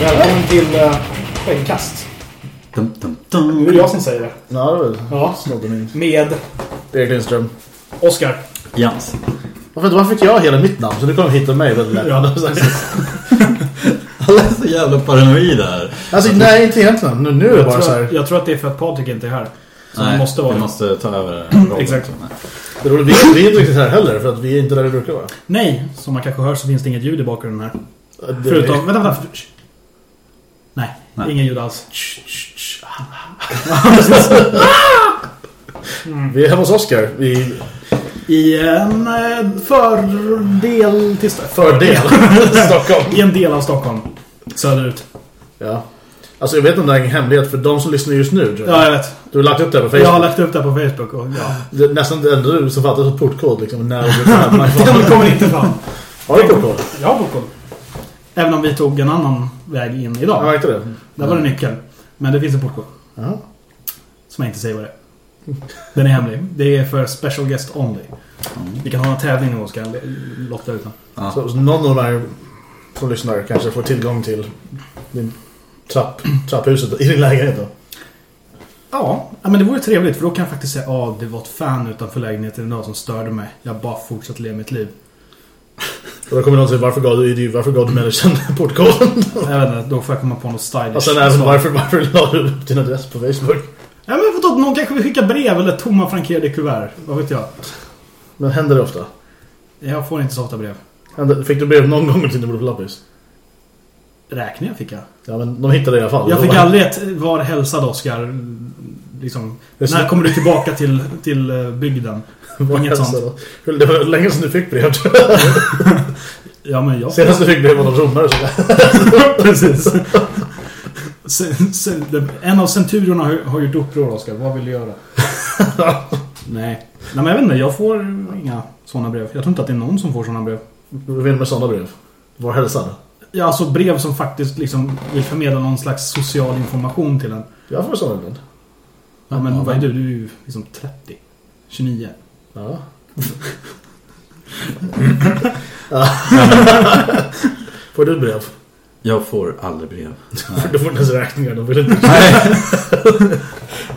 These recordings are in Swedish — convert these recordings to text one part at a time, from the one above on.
Välkommen till uh, Skäggkast. Dum, dum, Det är dum. jag som säger det. Ja, det Ja. snodde min. Med Erik Lindström. Oskar. Jans. Varför, varför fick jag hela mitt namn? Så nu kommer hitta mig väldigt lätt. Ja. Alla är så jävla paranoida här. Alltså, nej, inte egentligen. Nu, nu är det Jag bara så tror, här. jag tror att det är för att Patrik inte är här. Så det Nej, måste vara vi måste ta över rollen. Exakt. Det är vi, vi är inte riktigt här heller, för att vi är inte där vi brukar vara. Nej, som man kanske hör så finns det inget ljud i bakgrunden här. Det, Förutom... Vänta, vänta. Shh. Nej, Nej. ingen ljud alls. Vi är hemma hos Oskar. Vi I en eh, fördel till St- fördel Stockholm. I en del av Stockholm. Söderut. Ja. Alltså jag vet inte om det är en hemlighet för de som lyssnar just nu. Jag. Ja, jag vet. Du har lagt upp det på Jag Facebook. har lagt upp det på Facebook och ja. Det är nästan det enda du som fattar ett portkod liksom. När du kommer inte fram. Har du portkod? Jag har portkod. Även om vi tog en annan väg in Jag idag. märkte det. Där var det nyckeln. Men det finns en portkod. Ja. Som jag inte säger vad det är. Den är hemlig. Det är för special guest only. Vi kan ha en tävling nu och ska lotta ut den. Ja. Så, så någon av de här som lyssnar kanske får tillgång till din trapp, trapphuset i din lägenhet då. Ja, men det vore trevligt för då kan jag faktiskt säga att ah, det var ett fan utanför lägenheten idag som störde mig. Jag bara fortsatte leva mitt liv. Och då kommer någon säga varför gav du, varför gav du människan portkoden? Jag vet inte, då får jag komma på något stylish. Och sen även varför, varför la du upp din adress på Facebook? Ja men vadå, någon kanske vill skicka brev eller tomma frankerade kuvert. Vad vet jag. Men händer det ofta? Jag får inte så ofta brev. Fick du brev någon gång till din på lappis? Räkningar fick jag. Ja men de hittade det i alla fall. Jag fick aldrig ett var hälsad Oskar. Liksom, när kommer du tillbaka till, till eh, bygden? var Inget sånt. då. Det var länge sedan du fick brev. Ja men jag... Senast du fick brev var någon romare. Precis. En av centurierna har, har gjort uppror Oskar. Vad vill du göra? Nej. Nej men jag vet inte, jag får inga sådana brev. Jag tror inte att det är någon som får sådana brev. Vad vill du med sådana brev? Var hälsad? Ja, alltså brev som faktiskt liksom vill förmedla någon slags social information till en. Jag får sådana ibland. Ja men Ja, vad är du? Du är ju liksom 30. 29. Ja. Får du brev? Jag får aldrig brev. Du får inte ens räkningar. De vill inte... Nej.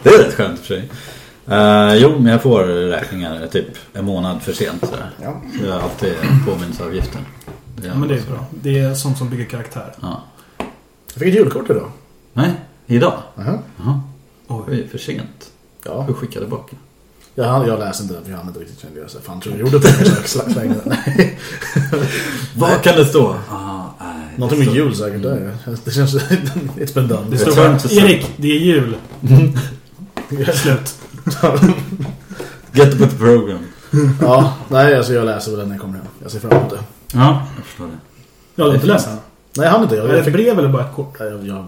det är rätt skönt för sig. Eh, jo, men jag får räkningar typ en månad för sent. Sådär. Ja. Så jag har alltid påminnelseavgiften. Det Ja men det är bra. Det är sånt som bygger karaktär. Ja. Jag fick ett julkort idag. Nej, idag? Jaha. Jaha. Oj. Oj, för sent. Ja. Får skicka tillbaka. Jag, jag läste inte den för jag hann inte riktigt kände. Så fan tror jag gjorde pengar så jag slängde den. Vad kan det stå? Ah, nej, Någonting det med jul säkert. Det, är- det känns... It's been done. Det står bara, Erik, det är jul. Slut. Get with the program. ja, nej alltså jag läser väl den när jag kommer hem. Jag ser fram emot det. Ja, jag förstår det. Ja, du har inte läst den? Nej jag hann inte. Jag, Är det jag, ett fick, brev eller bara ett kort? jag, jag,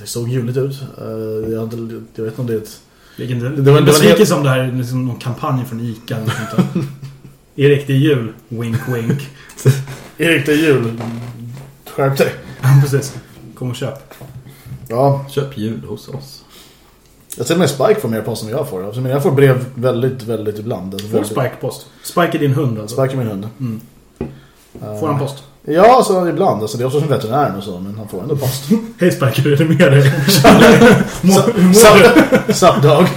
det såg juligt ut. Eh, jag, hade- jag vet inte om det är ett... Vilken, det, Det det var- besviken helt- som det här är liksom någon kampanj från Ica. Erik, det är jul. Wink, wink. Erik det är jul. Skärp dig. Precis. Kom och köp. Ja, Köp jul hos oss. Jag ser med Spike får mer post än jag får. Alltså, men jag får brev väldigt, väldigt ibland. Alltså, Får väldigt- Spike post. Spike är din hund alltså. Spike är min hund. Mm. Eh, Får han post? Ja, alltså ibland. Alltså, det är också som veterinären och så, men han får ändå post. Hej Spike, hur är det med dig? Hur mår du? Sup dog.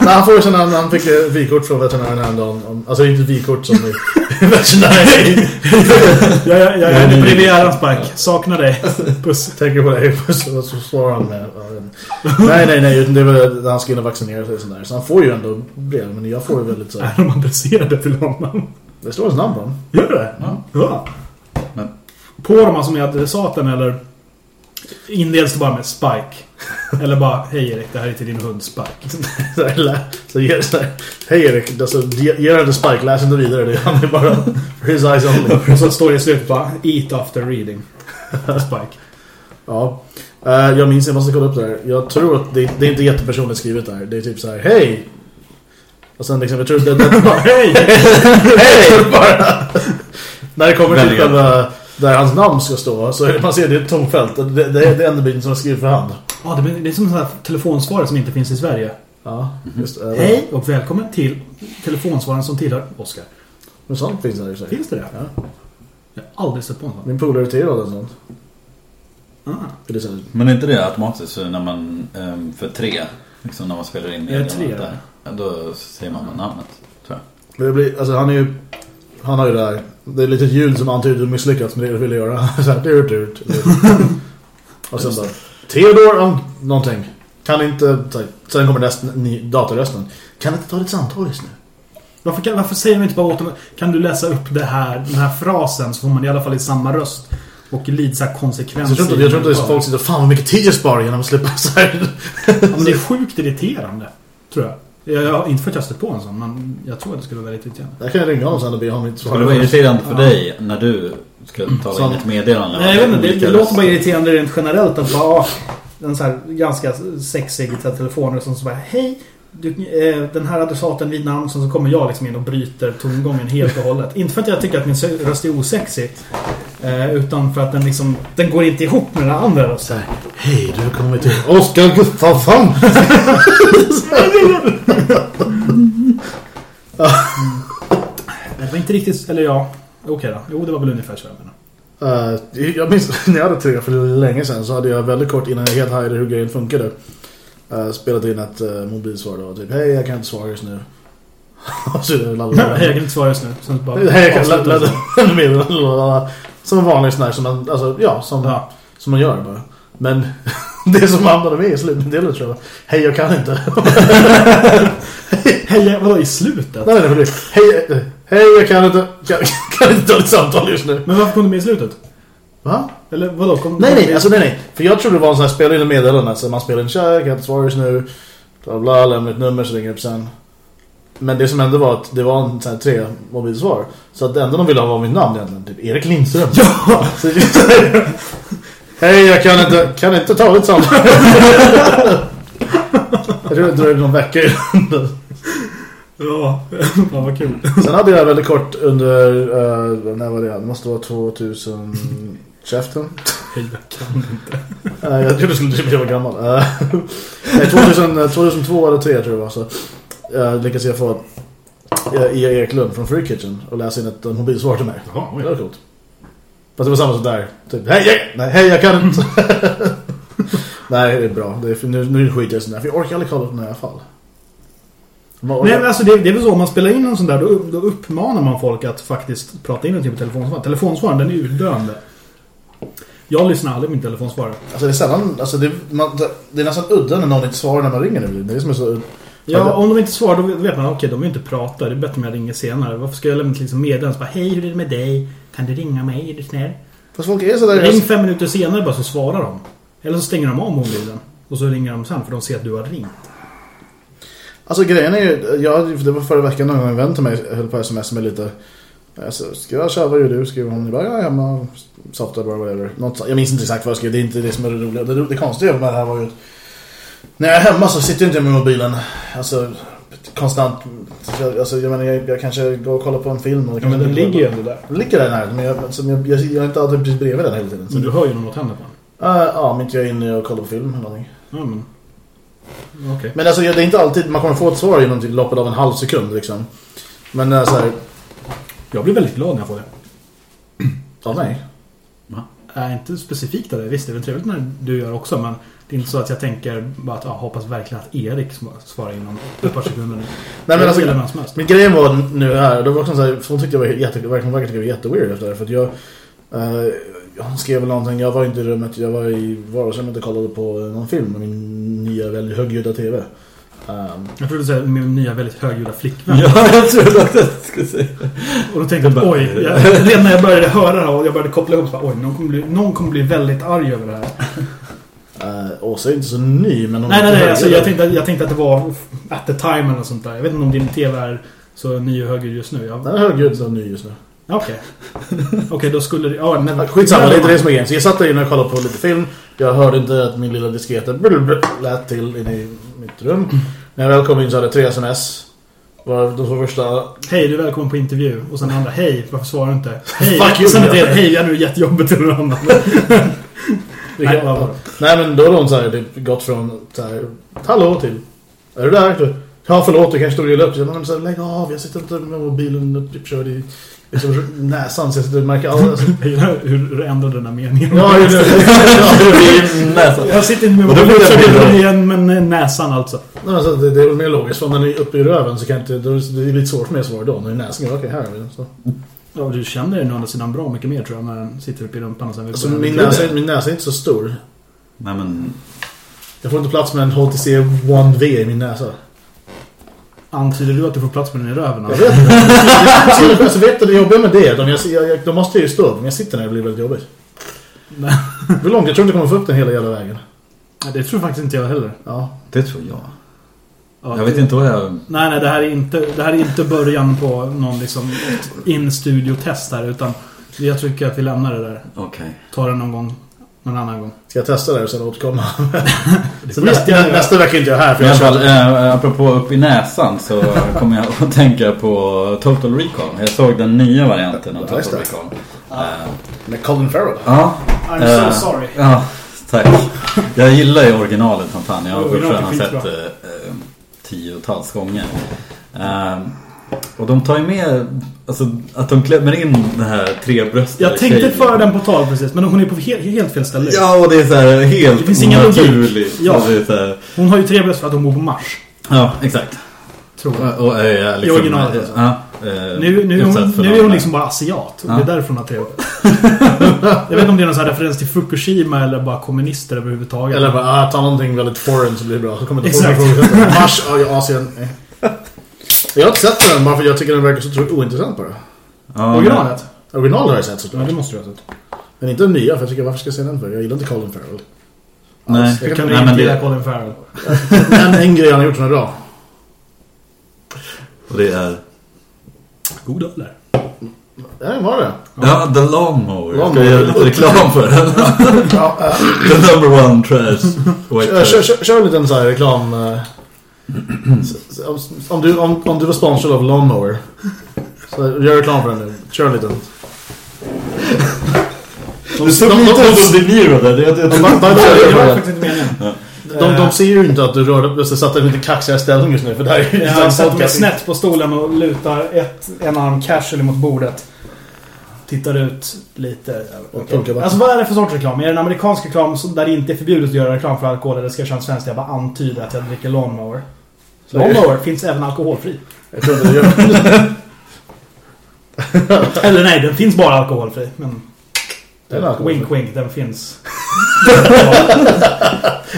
Nej, han får ju sen när han, fick vykort från veterinären häromdagen. om- Alltså inte vykort som i veterinären. Jag, jag, jag är på Rivieran Spike. Saknar dig. Puss. Tänker på dig. Så, så svarar han med. Nej, nej, nej. utan Det när han ska in och vaccinera sig och sådär. Så han får ju ändå brev. Men jag får ju väldigt så. Är de adresserade till honom? Det står hans namn på dem. Gör det? Ja. Ja. Men- På dem alltså med adressaten eller inleds det bara med Spike? Eller bara, hej Erik, det här är till din hund Spike. Så, ger så här, Hej Erik, alltså, ge, ge den till Spike, läs inte vidare. Det han är bara for his eyes only. Och så står det i slutet bara, eat after reading. Spike. Ja. Eh, jag minns, jag måste kolla upp det här. Jag tror att det, det är inte jättepersonligt skrivet där. Det är typ så här, hej! Och sen liksom, jag tror att det, det bara, Hej! hej! bara. När det kommer till själva där hans namn ska stå. Så det- man ser det är ett tomfält. Det, det, det är den enda biten som är skriven för hand. Ja, det, blir- det är som en sån här telefonsvarare som inte finns i Sverige. Ja, just det. Hej och välkommen till telefonsvararen som tillhör Oscar. Men sånt finns det i sig. Finns det det? Ja. Jag har aldrig sett på en sån. Min polare Theo hade en sån. Ah. Det Men är inte det automatiskt när man, ehm, för tre, liksom när man spelar in det tre? där, då säger man namnet, tror jag. Det blir, alltså han är ju Han har ju det här Det är lite ljud som antyder misslyckats med det du ville göra så här, dyrt, dyrt. Och sen bara Theodor om någonting Kan inte Sen kommer resten, datorrösten Kan inte ta ditt samtal just nu Varför, kan, varför säger man inte bara åt dem Kan du läsa upp det här, den här frasen så får man i alla fall i samma röst. Och lite så här konsekvens. Så jag tror inte, jag tror inte att folk sitter och Fan vad mycket tid jag sparar genom att slippa så här. Ja, men det är sjukt irriterande. Tror jag. Jag, jag inte för att jag stött på en sån, men jag tror att det skulle vara väldigt irriterande. Jag kan ringa honom sen och be honom inte Skulle det vara irriterande för Ja. dig när du ska tala Som- in ett meddelande? Nej, jag vet inte, det, det låter bara irriterande rent generellt att bara, ah, en så här ganska sexig så här telefonröst som så bara Hej! Du, eh, den här adressaten vid namn så kommer jag liksom in och bryter tongången helt och hållet. inte för att jag tycker att min röst är osexig. Eh, utan för att den liksom Den går inte ihop med den andra rösten. Så här, Hej, du kommer till Oskar Gustafsson Det var inte riktigt, eller ja. Okej då. Jo, det var väl ungefär så jag menar. Uh, jag minns när jag hade tre för länge sedan så hade jag väldigt kort innan jag helt hajade hur grejen funkade. Uh, spelat in ett uh, mobilsvar då. Typ, hej jag kan inte svara just nu. Så jag kan inte svara just nu. Sen bara Hej jag kan så. ladda med lalala. Som en vanlig sån här som man, alltså, ja, som, Ja. som man gör bara. Men det som hamnade med i slutdelen tror jag Hej jag kan inte. Hej, vadå i slutet? nej, nej, nej, hej, hej jag kan inte. Kan, kan inte ta ett samtal just nu. Men varför kom du med i slutet? Va? Eller vadå? Kom, Nej, nej, med- alltså nej, nej. För jag trodde det var en sån här spela in meddelande. Så man spelar in tja, jag kan inte svara just nu. Bla bla, lämna ett nummer så ringer jag upp sen. Men det som hände var att det var en sån här tre mobilsvar. Så att det enda de ville ha var mitt namn egentligen. Typ Erik Lindström. Ja! Hej, jag kan inte, kan inte ta ett samtal. jag tror det dröjde någon vecka innan. Ja, fan vad kul. Sen hade jag väldigt kort under, uh, när var det? Det måste vara 2000... Käften. Jag kan inte. Nej, jag trodde du skulle var gammal. Eh, Nej, 2000, eh, 2002 eller 2003 tror jag det var så. Uh, lyckades jag få uh, E.A. Eklund från Free Kitchen och läsa in ett mobilsvar till mig. Jaha, Det var coolt. Fast det var samma som där. Typ, hej, hej, nej, hej, jag kan inte. nej, det är bra. Det är, nu, nu skiter jag i sånt där. För jag orkar aldrig kolla på den alla fall. Man, Nej, men alltså det, det är väl så om man spelar in en sån där då, då uppmanar man folk att faktiskt prata in en typ av telefonsvar. Telefonsvararen den är utdöende. Jag lyssnar aldrig på min telefonsvarare. Alltså det är sällan, alltså det, man, det är nästan udda när någon inte svarar när man ringer nu. Det är det som är så Ja, om de inte svarar då vet man okej, de vill inte prata. Det är bättre om jag ringer senare. Varför ska jag lämna ett liksom meddelande? Hej, hur är det med dig? Kan du ringa mig? Är du snäll? Fast folk är sådär... Ring fem minuter senare bara så svarar de. Eller så stänger de av mobilen. Och så ringer de sen för de ser att du har ringt. Alltså grejen är ju, jag, det var förra veckan gång en vän till mig höll på att sms med lite alltså, ska jag köra, vad gör du? Skriver hon, jag bara, ja, hemma, softar bara, whatever. Något, jag minns inte exakt vad jag skrev, det är inte det som är det roliga. Det, det konstiga med det här var ju att när jag är hemma så sitter jag inte med mobilen, alltså konstant, alltså, jag menar, jag, jag kanske går och kollar på en film. Och Ja, men den ligger ju ändå där. Den ligger där nära, men jag, alltså, jag, jag, jag är inte alltid precis bredvid den hela tiden. Så, Men du hör ju någon åt henne på den. uh, ja, om inte jag är inne och kollar på film eller någonting. Ja, men... Okej. Men alltså det är inte alltid man kommer få ett svar inom loppet av en halv sekund liksom. Men så här, Jag blir väldigt glad när jag får det. av mig. Är inte specifikt av det. Visst, det är väl trevligt när du gör också. Men det är inte så att jag tänker bara att jag hoppas verkligen att Erik svarar inom ett par sekunder. Nej men alltså, som helst. men grejen var nu här, det var också så här, hon tyckte jag var jätte, verkligen verkade tycka jag var jätteweird efter det. För att jag, eh, hon skrev väl någonting, jag var inte i rummet, jag var i vardagsrummet och kollade på någon film med min nya väldigt högljudda TV. Um, Jag trodde säga min nya väldigt högljudda flickvän. Ja, jag tror också att jag skulle säga Och då tänkte jag, oj. Jag, redan när jag började höra det här och jag började koppla ihop så bara, oj, någon kommer, bli, någon kommer bli väldigt arg över det här. Uh, Åsa är inte så ny men hon Nej, nej, nej. Alltså, jag, tänkte, jag tänkte att det var at the time eller något sånt där. Jag vet inte om din TV är så ny och högljudd just nu. Jag, Den är högljudd och ny just nu. Okej. Okej, då skulle det... Ja, nej, Skitsamma, det är inte det som är grejen. Så jag satt där inne och kollade på lite film. Jag hörde inte att min lilla diskreta lät till inne i mitt rum. När jag väl kom in så hade jag tre sms. Var de två första... Hej, du är välkommen på intervju. Och sen andra, hej, varför svarar du inte? Hej, Fuck you, sen ett hej, jag är nu jättejobbigt till någon annan. Nej, det? Nej men då har de så här, typ, gått från så här, Hallå till Är du där? Du? Ja förlåt, du kanske stod och upp så, men så här, Lägg av, jag sitter inte med mobilen uppkörd i liksom, näsan Så jag sitter och märker all, alltså, hur du ändrade den här meningen. Ja, just det. Jag sitter inte med det mobilen bra. igen, men eh, näsan alltså. Nej, alltså, det, det är väl mer logiskt, för om den är uppe i röven så kan inte, då, är det lite svårt för mig att svara då. När näsan är okej här. är den, Så. Ja, du känner dig å andra sidan bra mycket mer tror jag när den sitter uppe i rumpan och Alltså, min, näsa, min näsa är inte så stor. Nej men... Jag får inte plats med en HTC One V i min näsa. Antyder du att du får plats med den i röven? Jag vet inte. Alltså, vet du det jobbiga med det? De, jag, jag, de måste ju stå. Om jag sitter ner det blir väldigt jobbigt. Nej. Hur långt? Jag tror inte jag kommer få upp den hela jävla vägen. Nej, det tror faktiskt inte jag heller. Ja. Det tror jag. Ja, Jag vet inte vad jag... Nej, nej, det här är inte, det här är inte början på någon liksom in-studio-test här, utan jag tycker att vi lämnar det där. Okej. Tar det någon gång, någon annan gång. Ska jag testa det och sen återkomma? Så nästa, jag nästa vecka är inte jag här. För i jag alla fall, eh, apropå upp i näsan så kommer jag att tänka på Total Recall. Jag såg den nya varianten av Total. Recall. Eh, Med Colin Farrell. Ja. I'm Eh, so sorry. Ja, tack. Jag gillar ju originalet som fan. Jag har fortfarande sett skitbra. Tiotals gånger. Eh, och de tar ju med, alltså att de klämmer in den här trebröstade Jag tänkte föra den på tal precis, men hon är på helt, helt fel ställe. Ja, och det är så här helt Det finns ingen logik. onaturligt. Ja. Här, Hon har ju tre bröst för att hon bor på Mars. ja, exakt. Tror jag. Och, och är liksom, I originalet alltså. Ja, eh, Nu, nu, är hon, nu är hon liksom bara asiat. Ja. Det är därför hon har tre bröst. Jag vet inte om det är någon sån här referens till Fukushima eller bara kommunister överhuvudtaget. Eller bara, ah, ta någonting väldigt foreign så blir det bra. Så kommer det Exakt. Mars, ja, Asien. Jag har inte sett den bara för jag tycker den verkar så otroligt ointressant bara. Ja, Originalet? Original har jag sett Ja, såklart. det måste du ha sett. Men inte den nya, för jag tycker varför ska jag se den för? Jag gillar inte Colin Farrell. Nej. Alls. Jag Kan kan, du Nej, inte men gilla det- Colin Farrell? en, en grej han har gjort som är bra. Och det är... God där. Ja, var det? Ja, The Lawnmower. Jag ska göra lite reklam för den. Ja, äh, The number one trash. Kör, kör, kör, kör en liten så här reklam. eh, om, om, du, om, om du var sponsrad av Lawnmower. Så gör reklam för den nu. Kör en liten. Du såg lite De De, de, de, de, faktiskt inte meningen. de, de ser ju inte att du rörde så satt dig lite kaxigare ställning just nu. För det här är ju Jag sätter mig snett på stolen och lutar ett, en arm casually mot bordet. Tittar ut lite. Bara. Alltså vad är det för sorts reklam? Är det en amerikansk reklam där det inte är förbjudet att göra reklam för alkohol? Eller ska jag köra en svensk där jag bara antyder att jag dricker lawnmower? Så. Lawnmower finns även alkoholfri. Jag tror inte det gör Eller nej, den finns bara alkoholfri. Men Den wink wink, den finns.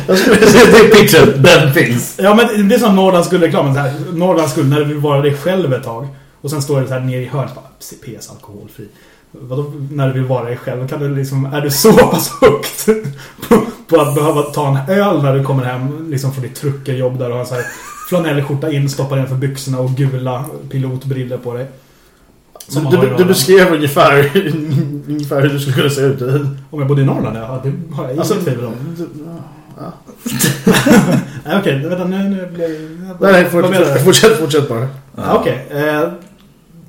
Jag skulle Det är pitchen. Den finns. Ja men det är som Norrlands guldreklamen. så här, Norrlands guld när du vill vara dig själv ett tag. Och sen står det så här nere i hörnet. PS alkoholfri. Vadå när du vill vara dig själv? Kan du liksom, är du så pass högt på, på att behöva ta en öl när du kommer hem liksom från ditt truckerjobb där och har en så här flanellskjorta instoppad för byxorna och gula pilotbriller på dig? Man Du, du, du beskrev ungefär, ungefär hur du skulle kunna se ut. Om jag bodde i Norrland? Ja, det har jag inget Alltså, tvivel om. ja. Nej, Okej, vänta nu, nu blir Nej, nej, Vad menar du? fort, fortsätt, fortsätt bara. Ja, Okej. Eh,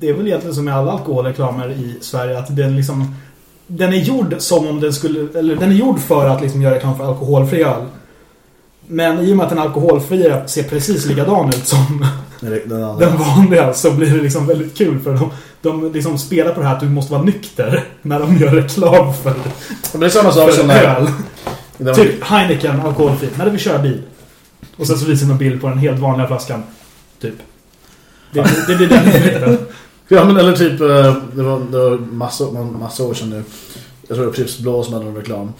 det är väl egentligen som med alla alkoholreklamer i Sverige att den liksom... Den är gjord som om den skulle... Eller den är gjord för att liksom göra reklam för alkoholfri öl. Men i och med att den alkoholfria ser precis likadan ut som Den andra. den vanliga så blir det liksom väldigt kul för de, de liksom spelar på det här att du måste vara nykter när de gör reklam för, det är samma sak som när... Typ Heineken alkoholfri, när du vill köra bil. Och sen så visar de en bild på den helt vanliga flaskan. Typ. Det, det blir den effekten. Ja men eller typ, eh, det var, det var massa, massa år sedan nu. Jag tror det var Pripps Blå som hade en reklam.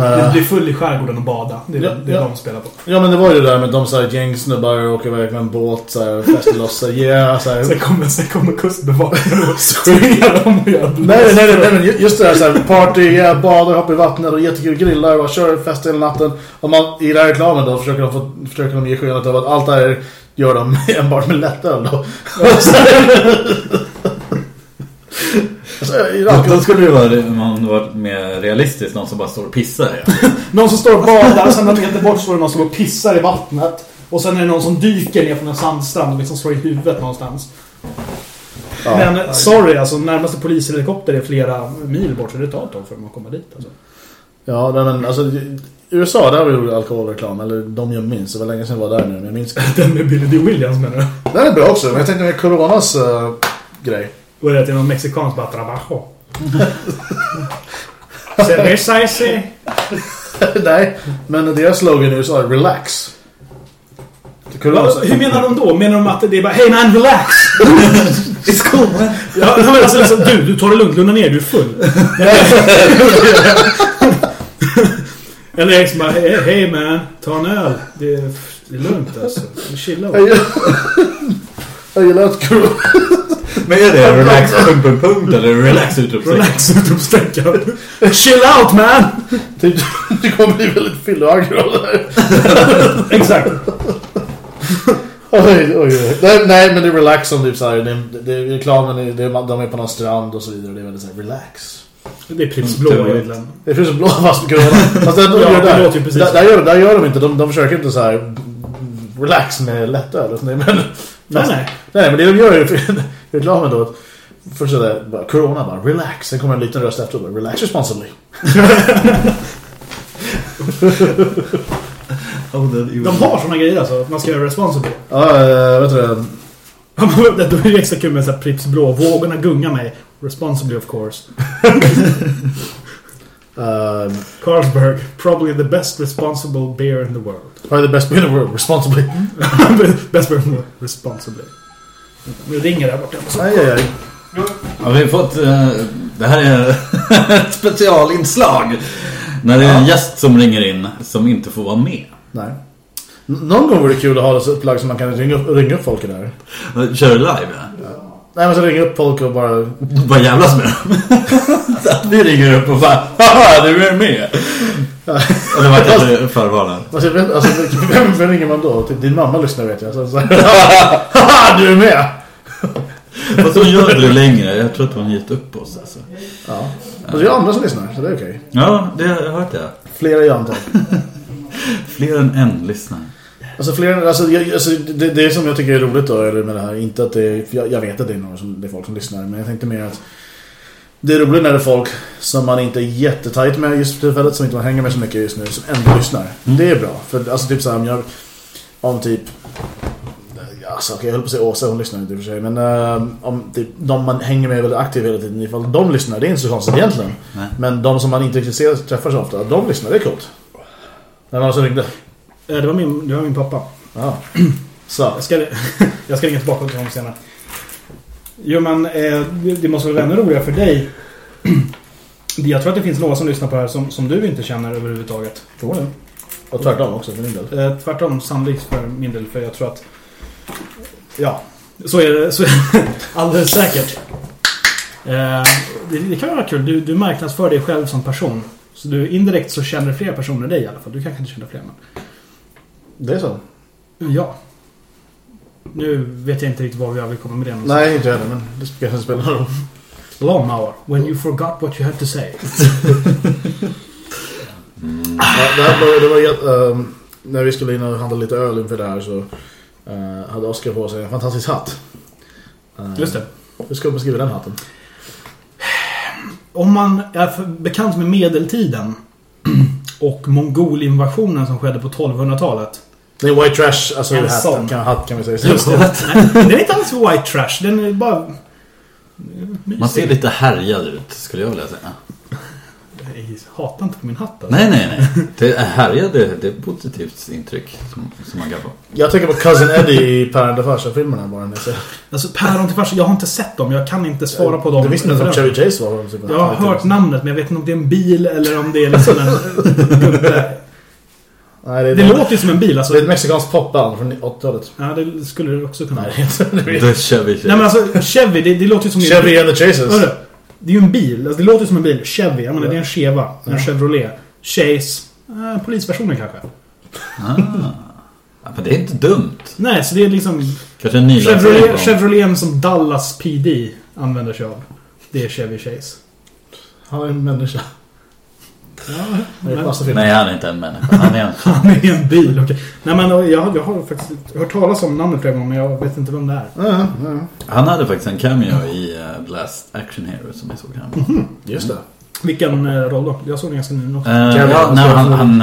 Du Eh, blir full i skärgården och bada. Det är Ja, det är ja. de spelar på. Ja men det var ju det där med de så här gäng snubbar åker iväg med en båt så här fäster loss så här, yeah så här. Sen kommer, sen kommer kustbevakningen och tvingar dem att göra Nej, nej, nej, nej, men just det där så här, party, yeah, badar, hoppar i vattnet och jättekul, grillar och kör fest hela natten. Och man, i den här reklamen då försöker de, få, försöker de ge skenet av att allt det här gör de enbart med lättöl då. i Då alkohol- skulle det vara man var mer realistisk. Någon som bara står och pissar. Ja. Någon som står och badar, sen en meter bort står det någon som går och pissar i vattnet. Och sen är det någon som dyker ner från en sandstrand och liksom slår i huvudet någonstans. Ja. Men sorry, alltså närmaste polishelikopter är flera mil bort så det tar ett tag för att komma dit. Alltså. Ja, men alltså i USA där har vi gjort alkoholreklam. Eller de jag minns. Det var länge sedan jag var där nu. Men jag minns. Den med Billy D. Williams menar du? Den är bra också. Men jag tänkte med Coronas uh, grej. Och det är till någon mexikansk bara trabajo. Cerveza ese. nej, men deras slogan i USA är relax. Vara- Hur menar de då? Menar de att det är bara Hey man relax? It's cool man. Ja, men alltså, alltså, du, du tar det lugnt, lugna ner, du är full. Eller liksom bara hey, hey man, ta en öl. Det är, det är lugnt alltså. Chilla va? Jag gillar- att. Men är det relax punkt, punkt, punkt eller relax utropstecken? Relax utropstecken. Chill out man! Det kommer bli väldigt fylloaggro där. Exakt. Oj, oj, oj. Nej, nej, men det är relax som typ såhär. Det, det, det, reklamen är, det, de är på någon strand och så vidare. Det är väldigt såhär relax. Det är Pripps blå egentligen. Det är precis blå fast corona. Fast den, Ja, gör det där, ju precis där, där, gör, där gör de inte. De, de försöker inte så här relax med lättöl. och där, Men, Nej, nej. nej, men det de gör är reklamen då. att Först så där, bara, corona bara relax. Sen kommer en liten röst efter och bara, relax responsibly. De har såna grejer alltså. Att man ska göra responsible. Ja, äh, vet du det? Då är det extra kul med så här Pripps blå. Vågorna gungar mig. Responsibly of course. Uh, Carlsberg. Probably the best responsible beer in the world. probably the best beer in the world. Responsibly. best beer in the world. Responsibly. Nu ringer det här borta. Aj, aj, aj. Ja, vi har fått... eh, det här är ett specialinslag. När det är en gäst som ringer in som inte får vara med. Nej. N- Någon gång vore det kul att ha ett upplag som man kan ringa upp, ringa upp folk där. Kör du live? Ja? Nej men så ringa upp folk och bara... Bara jävlas med dem. Så vi ringer upp och bara Haha, du är med! Det var kanske förvarnad. Alltså, alltså, vem, vem ringer man då? Typ din mamma lyssnar vet jag. Så, så, Haha, du är med! Fast hon gör det längre. Jag tror att hon gett upp oss alltså. Ja. Alltså, det är andra som lyssnar, så det är okej. Ja, det har jag hört det. Flera jag antar. Fler än en lyssnar. Alltså, flera, alltså, jag, alltså det, det som jag tycker är roligt då eller med det här, inte att det jag, jag vet att det är, några som, det är folk som lyssnar, men jag tänkte mer att det är roligt när det är folk som man inte är jättetajt med just för tillfället, som inte man hänger med så mycket just nu, som ändå lyssnar. Det är bra, för alltså typ såhär om jag, om typ Alltså, okej, jag höll på att säga Åsa, hon lyssnar inte i och för sig. Men eh, om typ, de man hänger med väldigt aktivt hela tiden, ifall de lyssnar, det är inte så konstigt egentligen. Nej. Men de som man inte riktigt ser, träffar så ofta, de lyssnar, det är coolt. Vem var det som ringde? Eh, Det var min, det var min pappa. Ja. Så. Jag ska, jag ska ringa tillbaka till honom senare. Jo men eh, det- måste vara ännu roligare för dig. Jag tror att det finns några som lyssnar på det här som, som du inte känner överhuvudtaget. Tror det. Och tvärtom också för min del. Eh, tvärtom sannolikt för min del. För jag tror att... Ja, så är det. Så är det alldeles säkert. Eh, det, det kan vara kul. Du, du marknadsför dig själv som person. Så du indirekt så känner fler personer dig i alla fall. Du kanske inte känner fler men... Det är så. Ja. Nu vet jag inte riktigt var jag vill komma med det. någonstans. Nej, inte jag heller, men det kanske inte spelar någon roll. Lawnmower. When you forgot what you had to say. Ja, det, här var, det var jätte- ehm, när vi skulle in och handla lite öl inför det här så eh, hade Oskar på sig en fantastisk hatt. Eh, Just det. Hur ska du beskriva den hatten? Om man är bekant med medeltiden och mongolinvasionen som skedde på 1200-talet. Det är white trash, alltså En hatt sån. kan, hatt kan vi säga. Just det. Nej, den är inte alls white trash. Den är bara... Man ser lite härjad ut, skulle jag vilja säga. Jag hatar inte på min hatt alltså. Nej, nej, nej. Det är härjad, det, det är ett positivt intryck som, som man kan få. Jag tänker på Cousin Eddie i Per and Farsa-filmerna bara. Alltså Päron till farsa, jag har inte sett dem. Jag kan inte svara på dem. Du visste inte att Chevy Chase var Jag har hört namnet men jag vet inte om det är en bil eller om det är liksom en gubbe. Nej, det, Det det, låter ju som en bil alltså. det är ett mexikanskt popband från 80-talet. Ja, det skulle det också kunna vara. The Chevy Chase. Nej men alltså Chevy, det, det låter ju som... Chevy and the Chases. Hörru, det är ju en bil. Alltså, det låter ju som en bil. Chevy, jag menar, Ja. det är en Cheva. En Ja. Chevrolet. Chase. Eh, polisversionen kanske. Ah. Ja, men det är inte dumt. Nej, så det är liksom... Kanske en Chevrolet, dem. Chevroleten som Dallas PD använder sig av. Det är Chevy Chase. Han är en människa. Filmer. Nej, han är inte en människa. Han är en... Han är i en bil, okej. Nej men jag, jag har faktiskt hört talas om namnet flera gånger men jag vet inte vem det är. Ja, ja, Han hade faktiskt en cameo i uh, Last Action Hero som jag såg här. just det. Vilken eh, roll då? Jag såg den ganska nyligen också. Cameo, ja, nej, han, han,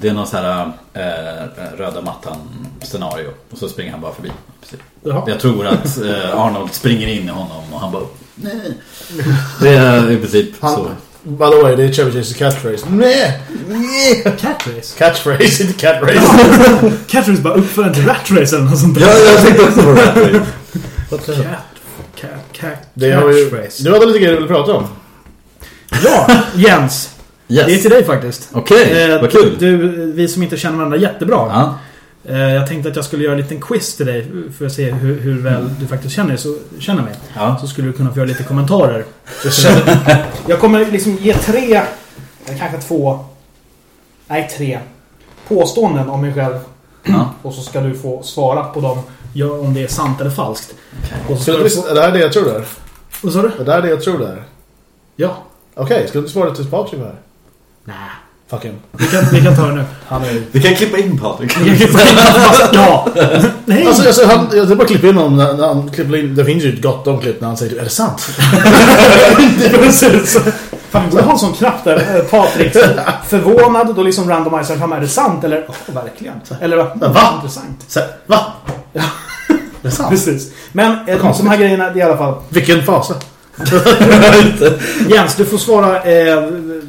det är någon sån här eh, röda mattan scenario. Och så springer han bara förbi. Precis. Jaha. Jag tror att Arnold springer in i honom och han bara... Nej. Det är i princip Han, så. By the way, det är Chevy Chases catchphrase. Nej! Catrace? Catchphrase, inte catrace. Catrace bara uppför en ratrace eller något sånt där. Ja, jag tänkte också på det. Cat, cat, cat, catchphrase. du hade lite grejer du ville prata om. Ja, Jens. Yes. Det är till dig faktiskt. Okej, Eh, vad kul. Du, vi som inte känner varandra jättebra. Ja. Eh, jag tänkte att jag skulle göra en liten quiz till dig för att se hur, hur väl du faktiskt känner, så, känner mig. Ja. Så skulle du kunna få göra lite kommentarer. Jag kommer liksom ge tre, kanske två, nej tre, påståenden om mig själv. Ja. Och så ska du få svara på dem, ja, om det är sant eller falskt. Och så du du, få, är det här det jag tror det är? vad sa du? Är det här det jag tror det är? Ja. Okej, ska du inte svara till Patrik här? Nej. Fuck him. Vi kan, vi kan ta det nu. Han är... Vi kan klippa in Patrik. ja. Nej. Alltså, alltså han, jag bara klippa in honom när, när han klipper in. Det finns ju ett gott om klipp när han säger Är det sant? Fan, vi borde ha en sån knapp där. eh, Patrik förvånad. Då liksom randomiserar fram. Är det sant? Eller oh, verkligen? Eller va? Va? Intressant. Så, va? Är det sant? Precis. Men eh, de här grejerna i alla fall. Vilken fasa. Jens, du får svara eh,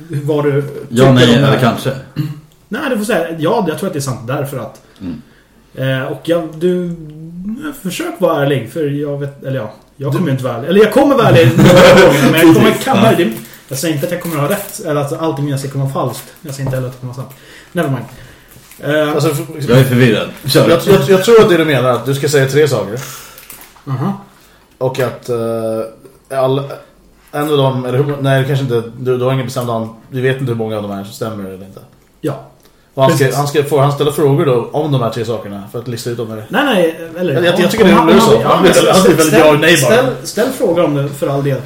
vad du Ja, nej, eller här. kanske. Nej, du får säga ja, jag tror att det är sant därför att. Mm. Eh, och jag, du... Försök vara ärlig, för jag vet... Eller ja, jag kommer ju inte vara ärlig. Eller jag kommer vara ärlig gånger, men jag kommer vara det- Jag säger inte att jag kommer att ha rätt, eller att allting jag säger kommer att vara falskt. Jag säger inte heller att det kommer att vara sant. Nevermind. Eh, Alltså, Jag är förvirrad. Jag, jag, jag tror att det du menar att du ska säga tre saker. aha. Och att uh, all, en av dem, eller hur, nej kanske inte, du, du har ingen bestämd an, du vet inte hur många av dem är som stämmer eller inte. Ja. Och han ska, han ska, får han ställa frågor då om de här tre sakerna för att lista ut dem? Eller? Nej, nej. Eller, Jag- jag ja, tycker det är roligt så. han- blir väldigt- ställ- ja och nej bara. Ställ, ställ frågor om det för all del.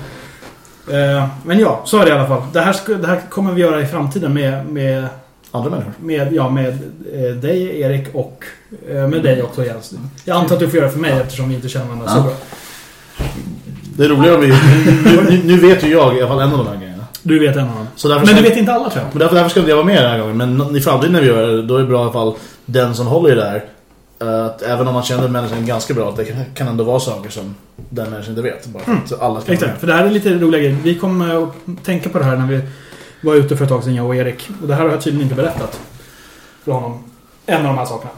Eh, men ja, så är det i alla fall. Det här, ska, det här kommer vi göra i framtiden med, med, Andra människor? med, ja, med eh, dig, Erik, och eh, med dig också, Jens. Jag antar att du får göra det för mig eftersom vi inte känner varandra så Ja. bra. Det om vi... Nu, nu, vet ju jag i alla fall en av de här grejerna. Du vet en av dem. Så Men ska, du vet inte alla, tror jag. men därför, därför ska inte jag vara med den här gången. Men i framtiden när vi gör det, då är det bra i alla fall den som håller i det här. eh, Att även om man känner människan ganska bra, att det kan, ändå vara saker som den människan inte vet. Bara för att alla Exakt, för det här är lite roliga grejer. Vi kommer att tänka på det här när vi var ute för ett tag sedan, jag och Erik. Och det här har jag tydligen inte berättat för honom. En av de här sakerna.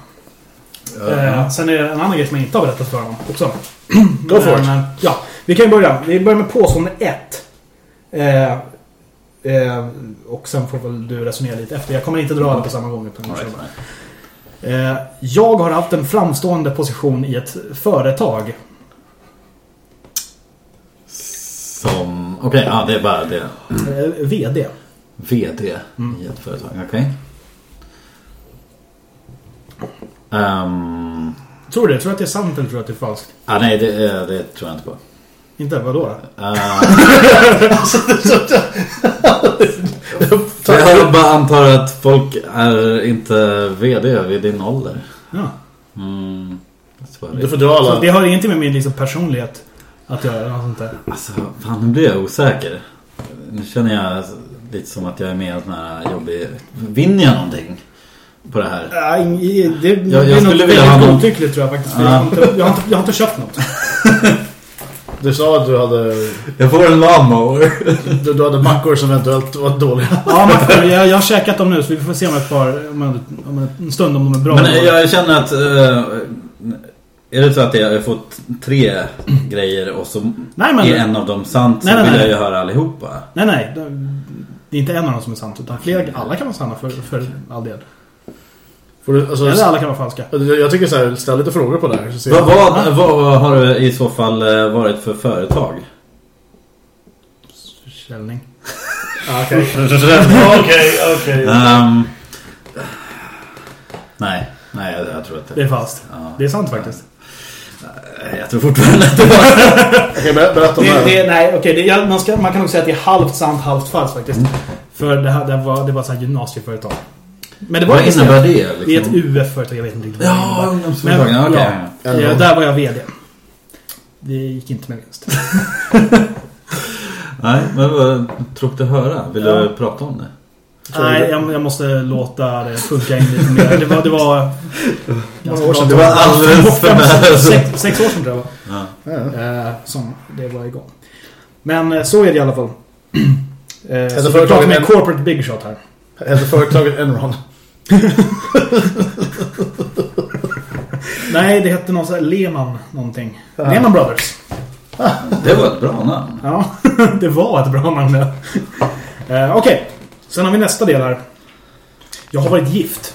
Eh, sen är det en annan grej som jag inte har berättat för honom också. Go for it. Men, ja, vi kan ju börja. Vi börjar med påstående ett. Eh, eh, och sen får väl du resonera lite efter. Jag kommer inte dra det på samma gång. Utan right. eh, jag har haft en framstående position i ett företag. Som... Okej, ja det är bara det. Eh, VD. VD i ett företag. Okej. Ehm, Tror du det? Tror du att det är sant eller tror du att det är falskt? ah, nej, det, eh, det tror jag inte på. Inte? Vadå då? Uh, jag bara antar att folk är inte VD vid din ålder. Ja. Mm, så det. Du får dra Så alla... det har ingenting med min liksom, personlighet att göra. något sånt där. Alltså, fan nu blir jag osäker. Nu känner jag lite som att jag är med i en sån här jobbig... Vinner jag någonting på det här? I- det, det jag är något skulle vilja väldigt godtyckligt tror jag faktiskt. Ja. Jag, har inte, jag, har inte, jag har inte köpt något. Du sa att du hade, Jag får en lawnmower. du, du hade mackor som eventuellt var dåliga. Ja, men, jag, jag har käkat dem nu så vi får se om ett par... Om en, om en stund om de är bra. Men jag känner att... eh, är det så att jag har fått tre grejer och så Nej, men- är en av dem sant så Nej, nej, vill jag ju höra allihopa. Nej, nej. det- är inte en av dem som är sant. Utan fler, alla kan vara sanna för, för all del. Får du, alltså, Eller alla kan vara falska. jag, jag tycker så här, ställ lite frågor på det här. Så ser Vad, jag. vad, vad har det i så fall eh, varit för företag? Försäljning. Ah, Okej, okej, okej. Ehm, nej, nej jag, jag tror inte. Det är falskt. Ja. Det är sant faktiskt. Jag tror fortfarande att det var... Okej, ber- berätta om Det, det här. det, nej, okej. det, man, ska, man kan nog säga att det är halvt sant, halvt falskt faktiskt. För det, här, det var, det var sånt här gymnasieföretag. Men det var Vad innebär det? Det är ett Liksom? UF-företag, jag vet inte riktigt Ja, innebär. ungdomsföretag. Men, Ja, okej. ja, ja. ja, där var jag VD. Det gick inte med vinst. Nej, men vad tråkigt att höra. Vill Ja. du prata om det? Nej, jag, jag måste låta det funka in lite mer. Det var... Det var år sedan. Det var alldeles för nära. sex, sex år sedan tror jag var. Ja. Eh, som det var igång. Men eh, så är det i alla fall. Eh, så vi pratar med en- corporate big shot här. Hette företaget Enron? Nej, det hette någon sån här Lehman någonting. Ja. Lehman Brothers. Det var ett bra namn. Ja, det var ett bra namn. Eh, Okej, sen har vi nästa del här. Jag har varit gift.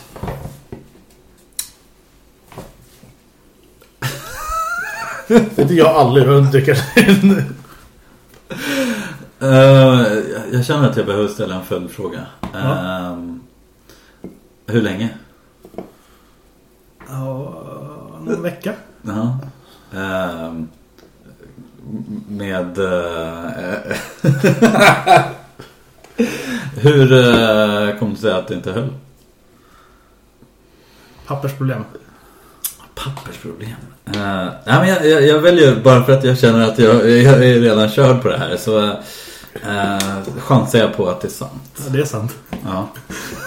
Det är jag aldrig undviker. Eh, jag- jag känner att jag behöver ställa en följdfråga. Ja. Ehm, hur länge? Ja, någon vecka. Jaha. Ehm, med... eh, hur uh, kom det sig att det inte höll? Pappersproblem. Pappersproblem. Uh, nej, men jag, jag, jag väljer bara för att jag känner att jag, jag är redan körd på det här. Så uh, chansar jag på att det är sant. Ja, det är sant. Ja.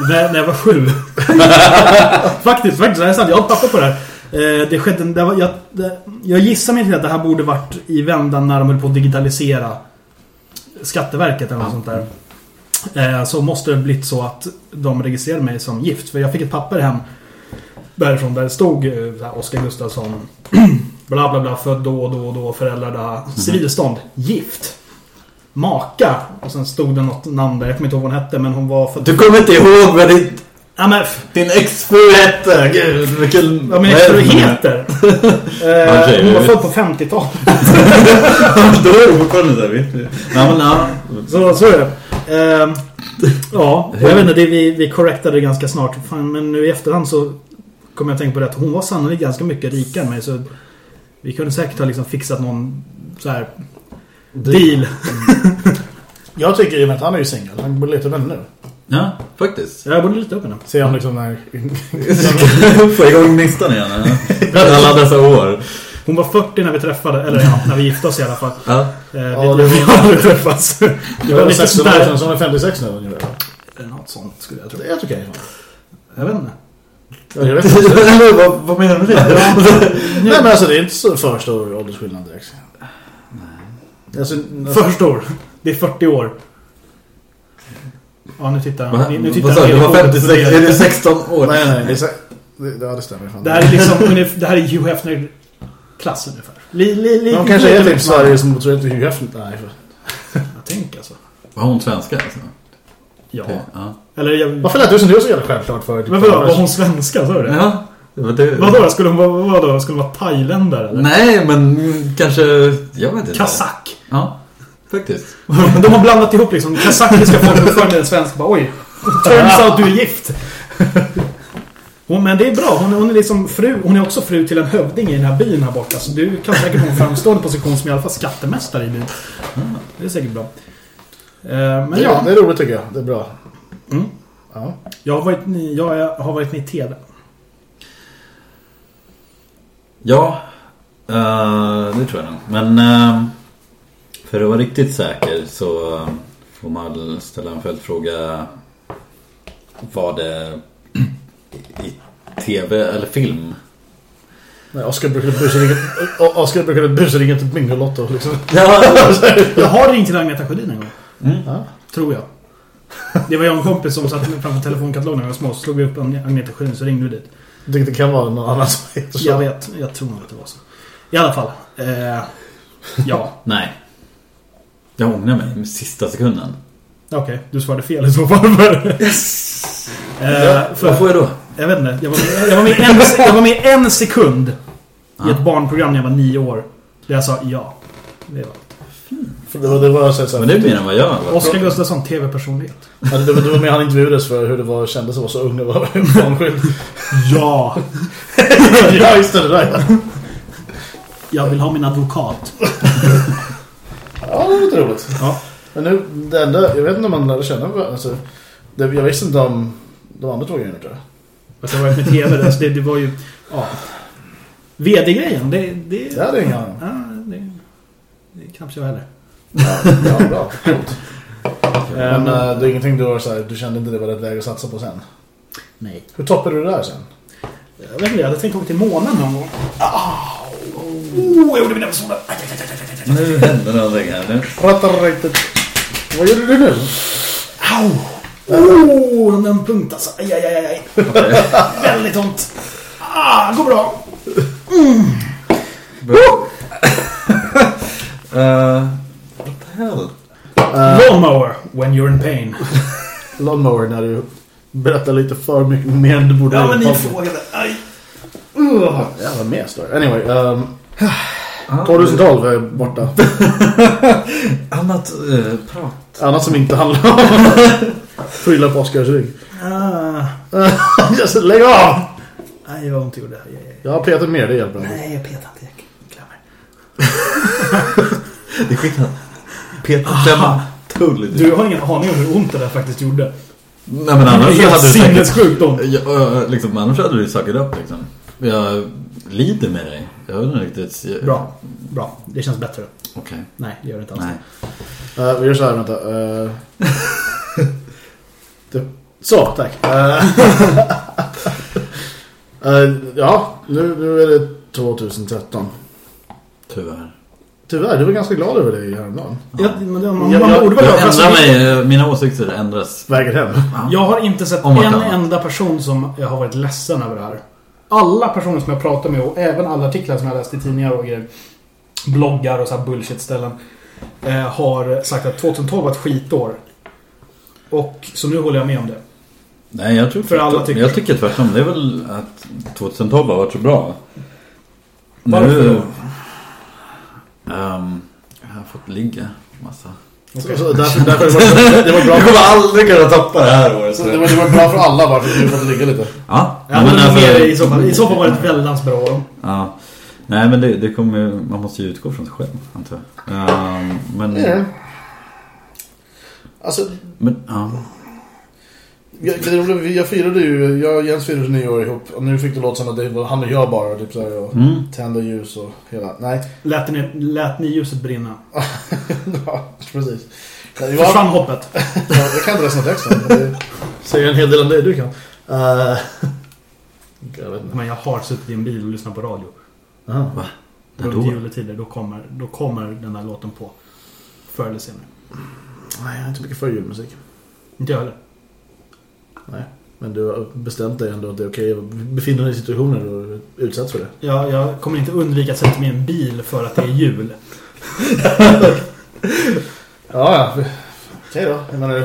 När, när jag var sju. faktiskt, faktiskt. Det är sant. Jag har papper på det här. Eh, det skedde, det var, jag, det, jag gissar mig till att det här borde varit i vändan när de höll på att digitalisera Skatteverket eller något sånt där. Eh, så måste det blivit så att de registrerade mig som gift. För jag fick ett papper hem därifrån där det stod eh, Oskar Gustafsson bla bla bla, född då och då och då, föräldrar där, civilstånd, gift. Maka. Och sen stod det något namn där, jag kommer inte ihåg vad hon hette men hon var född... Du kommer inte ihåg vad din, Ja men din exfru hette? Gud, vilken... Vad min exfru heter? Eh, hon var född på 50-talet. Då är du fortfarande där, vet du. Nej, men ja. Så, så är det. Eh, ja, jag vet inte, det, vi, vi correctade det ganska snart. Fan, men nu i efterhand så kommer jag att tänka på det att hon var sannolikt ganska mycket rikare än mig. Så vi kunde säkert ha liksom fixat någon så här deal. Jag tycker med att han är ju singel. Han borde leta henne nu. Ja, faktiskt. Jag borde lite upp henne. Se om liksom när... Få igång gnistan igen. ja. Alla dessa år. Hon var 40 när vi träffade, eller ja, när vi gifte oss i alla fall. Ja. Eh, Ja, vi, det vi har aldrig träffats. Det var lite 16 år sådär. sedan, så hon är 56 nu ungefär. Något sånt skulle jag tro. Det är helt okej. Jag vet inte. Ja, Jag vet inte. vad, vad menar du med det? Nej men alltså det är inte så för stor åldersskillnad direkt. Alltså, För stor. Det är 40 år. Ja, nu tittar Va? ni- Nu tittar du? Du på var bordet. 56, är du 16 år? Nej nej, det, är det, ja, det stämmer. Fan. Det här är liksom det här är Hugh Hefner-klass ungefär. Li, li, li, De kanske är lite typ snabbare. Sverige som tror inte Hugh Hefner. Nej, för. Jag tänker alltså. Var hon svenska alltså? Ja. Ja. Eller jag... Varför lät du som det var så jävla självklart för? Men vadå, var hon svenska? Sa du det? Ja, det. Vadå? Skulle hon vara, vadå? Skulle hon vara thailändare eller? Nej, men kanske... Jag vet inte. Kazack. Ja, faktiskt. De har blandat ihop liksom kazakiska folkbokföringen med svenska. Bara, Oj. Turns out du är gift. Hon, men det är bra. Hon, hon är liksom fru. Hon är också fru till en hövding i den här byn här borta. Så du kan säkert ha en framstående position som i alla fall skattemästare i byn. Det är säkert bra. Eh, Men Det, ja. det är roligt tycker jag. Det är bra. Mm. Ja. Jag har varit, ni- jag är- har varit med i TV. Ja, eh, det tror jag nog. Men eh, för att vara riktigt säker så eh, får man ställa en följdfråga. Var det i tv eller film? Nej, Oskar brukade busringa, O- Oskar brukade busringa till Bingolotto liksom. Ja, Jag har ringt till Agneta Sjödin en gång. Ja. Tror jag. Det var jag och en kompis som satt framför telefonkatalogen när jag var små. Så slog vi upp Agneta Sjödin så ringde vi dit. Jag tycker det kan vara någon annan som heter så. Jag vet, jag tror nog att det var så. I alla fall. Eh, ja, nej. Jag ångrar mig i sista sekunden. okej. du svarade fel i så fall. För, eh, Vad för, får jag då? jag vet inte. Jag var med, jag var med, en, jag var med en sekund i ett barnprogram när jag var nio år. Där jag sa ja. Det var det var, det var så, så, Men det är mer än vad jag var. Oskar Gustafsson, TV-personlighet. ja, det, var, det var med han intervjuades för hur det var, kändes att vara så ung och vara barnskild. Ja! ja, just det. det där. ja. Jag vill ha min advokat. Ja, det var lite roligt. Ja. Men nu, det enda, jag vet inte om man lärde känna alltså, det, Jag visste inte om de andra två grejerna tror jag. Fast det var ju med TV. Alltså det, det var ju... Ja. VD-grejen, det... det Det hade jag ingen aning om. Ja, det, det är knappt jag heller. Ja, bra. Coolt. Men eh, det är ingenting du har så här, du kände inte det var rätt väg att satsa på sen? nej. Hur toppade du det där sen? Jag vet inte, jag hade tänkt åka till månen någon gång. Oh, jag gjorde mina personer. Nu händer någonting här nu. Rattarrejtet. Vad gjorde du nu? Au! Oh, den punkt alltså. Aj, aj, aj, aj. Väldigt ont. Ah, går bra. Uh, hell? Lawnmower when you're in pain. Lawnmower när du berättar lite för mycket mer än du borde Ja, men ni gjort. frågade. Aj. Jävla mer story. Anyway. Um, 2012 är borta. Annat uh, prat. Annat som inte handlar om Fylla på Oscars rygg. Ah, Just, lägg av! aj, vad ont det gjorde. Aj, aj, aj. Jag har petat mer, det hjälper inte. Nej, jag petar inte. Jag klämmer. Det är skillnad. Peter klämma. Totally Du har ingen aning om hur ont det där faktiskt gjorde. Nej men annars hade du säkert... sinnessjukt ont. Ja, ö, liksom, annars hade du suckat upp liksom. Jag lider med dig. Jag vet inte riktigt. Jag... Bra, bra. Det känns bättre. Okej. Nej, det gör det inte alls. Nej. Uh, vi gör så här, vänta. Uh, så, tack. Uh, uh, ja, nu, nu är det 2013. Tyvärr. Tyvärr, du var ganska glad över det häromdagen. Ja, men det, man, Jag- man jag- borde vara Jag ändrar Alltså, mig. eh, Mina åsikter ändras. Vägen hem. Jag har inte sett Om en enda person som har varit ledsen över det här. Alla personer som jag pratar med och även alla artiklar som jag läst i tidningar och grejer, bloggar och så här bullshit-ställen eh, har sagt att 2012 var ett skitår. Och så nu håller jag med om det. Nej, jag tror För alla tycker- Jag tycker tvärtom. Det är väl att 2012 har varit så bra. Varför Nu... då? Ehm, jag har fått ligga massa. Så, så därför, därför det, var, det, var bra Jag kommer aldrig kunna toppa det här året. så det, var, det var bra för alla varför du fått ligga lite. Ja, Jag men håller alltså- i så fall. I så fall var det ett väldans bra år. Ja. Nej men det, det kommer man måste ju utgå från sig själv antar jag. Ehm, men, Mm. Alltså, men ja. Jag, vi- jag firade ju, jag och Jens firade nyår ihop. Och nu fick det låta som att det var han och jag bara. Typ såhär, och Mm. tända ljus och hela. Nej, Lät ni, lät ni ljuset brinna? ja, precis. Det var, Försvann hoppet? Ja, jag kan inte resten av texten. Det säger en hel del om det du kan. Uh, jag vet inte. Men jag har suttit i en bil och lyssnat på radio. Aha. Va? Runt juletider. Då kommer, då kommer den här låten på. Förr eller senare. Nej, jag är inte mycket för julmusik. Inte jag heller. Nej. Men du har bestämt dig ändå att det är okej att befinna dig i situationer och utsätts för det. Jag, jag kommer inte undvika att sätta mig i en bil för att det är jul. Ja, ja. Okej då. Jag menar,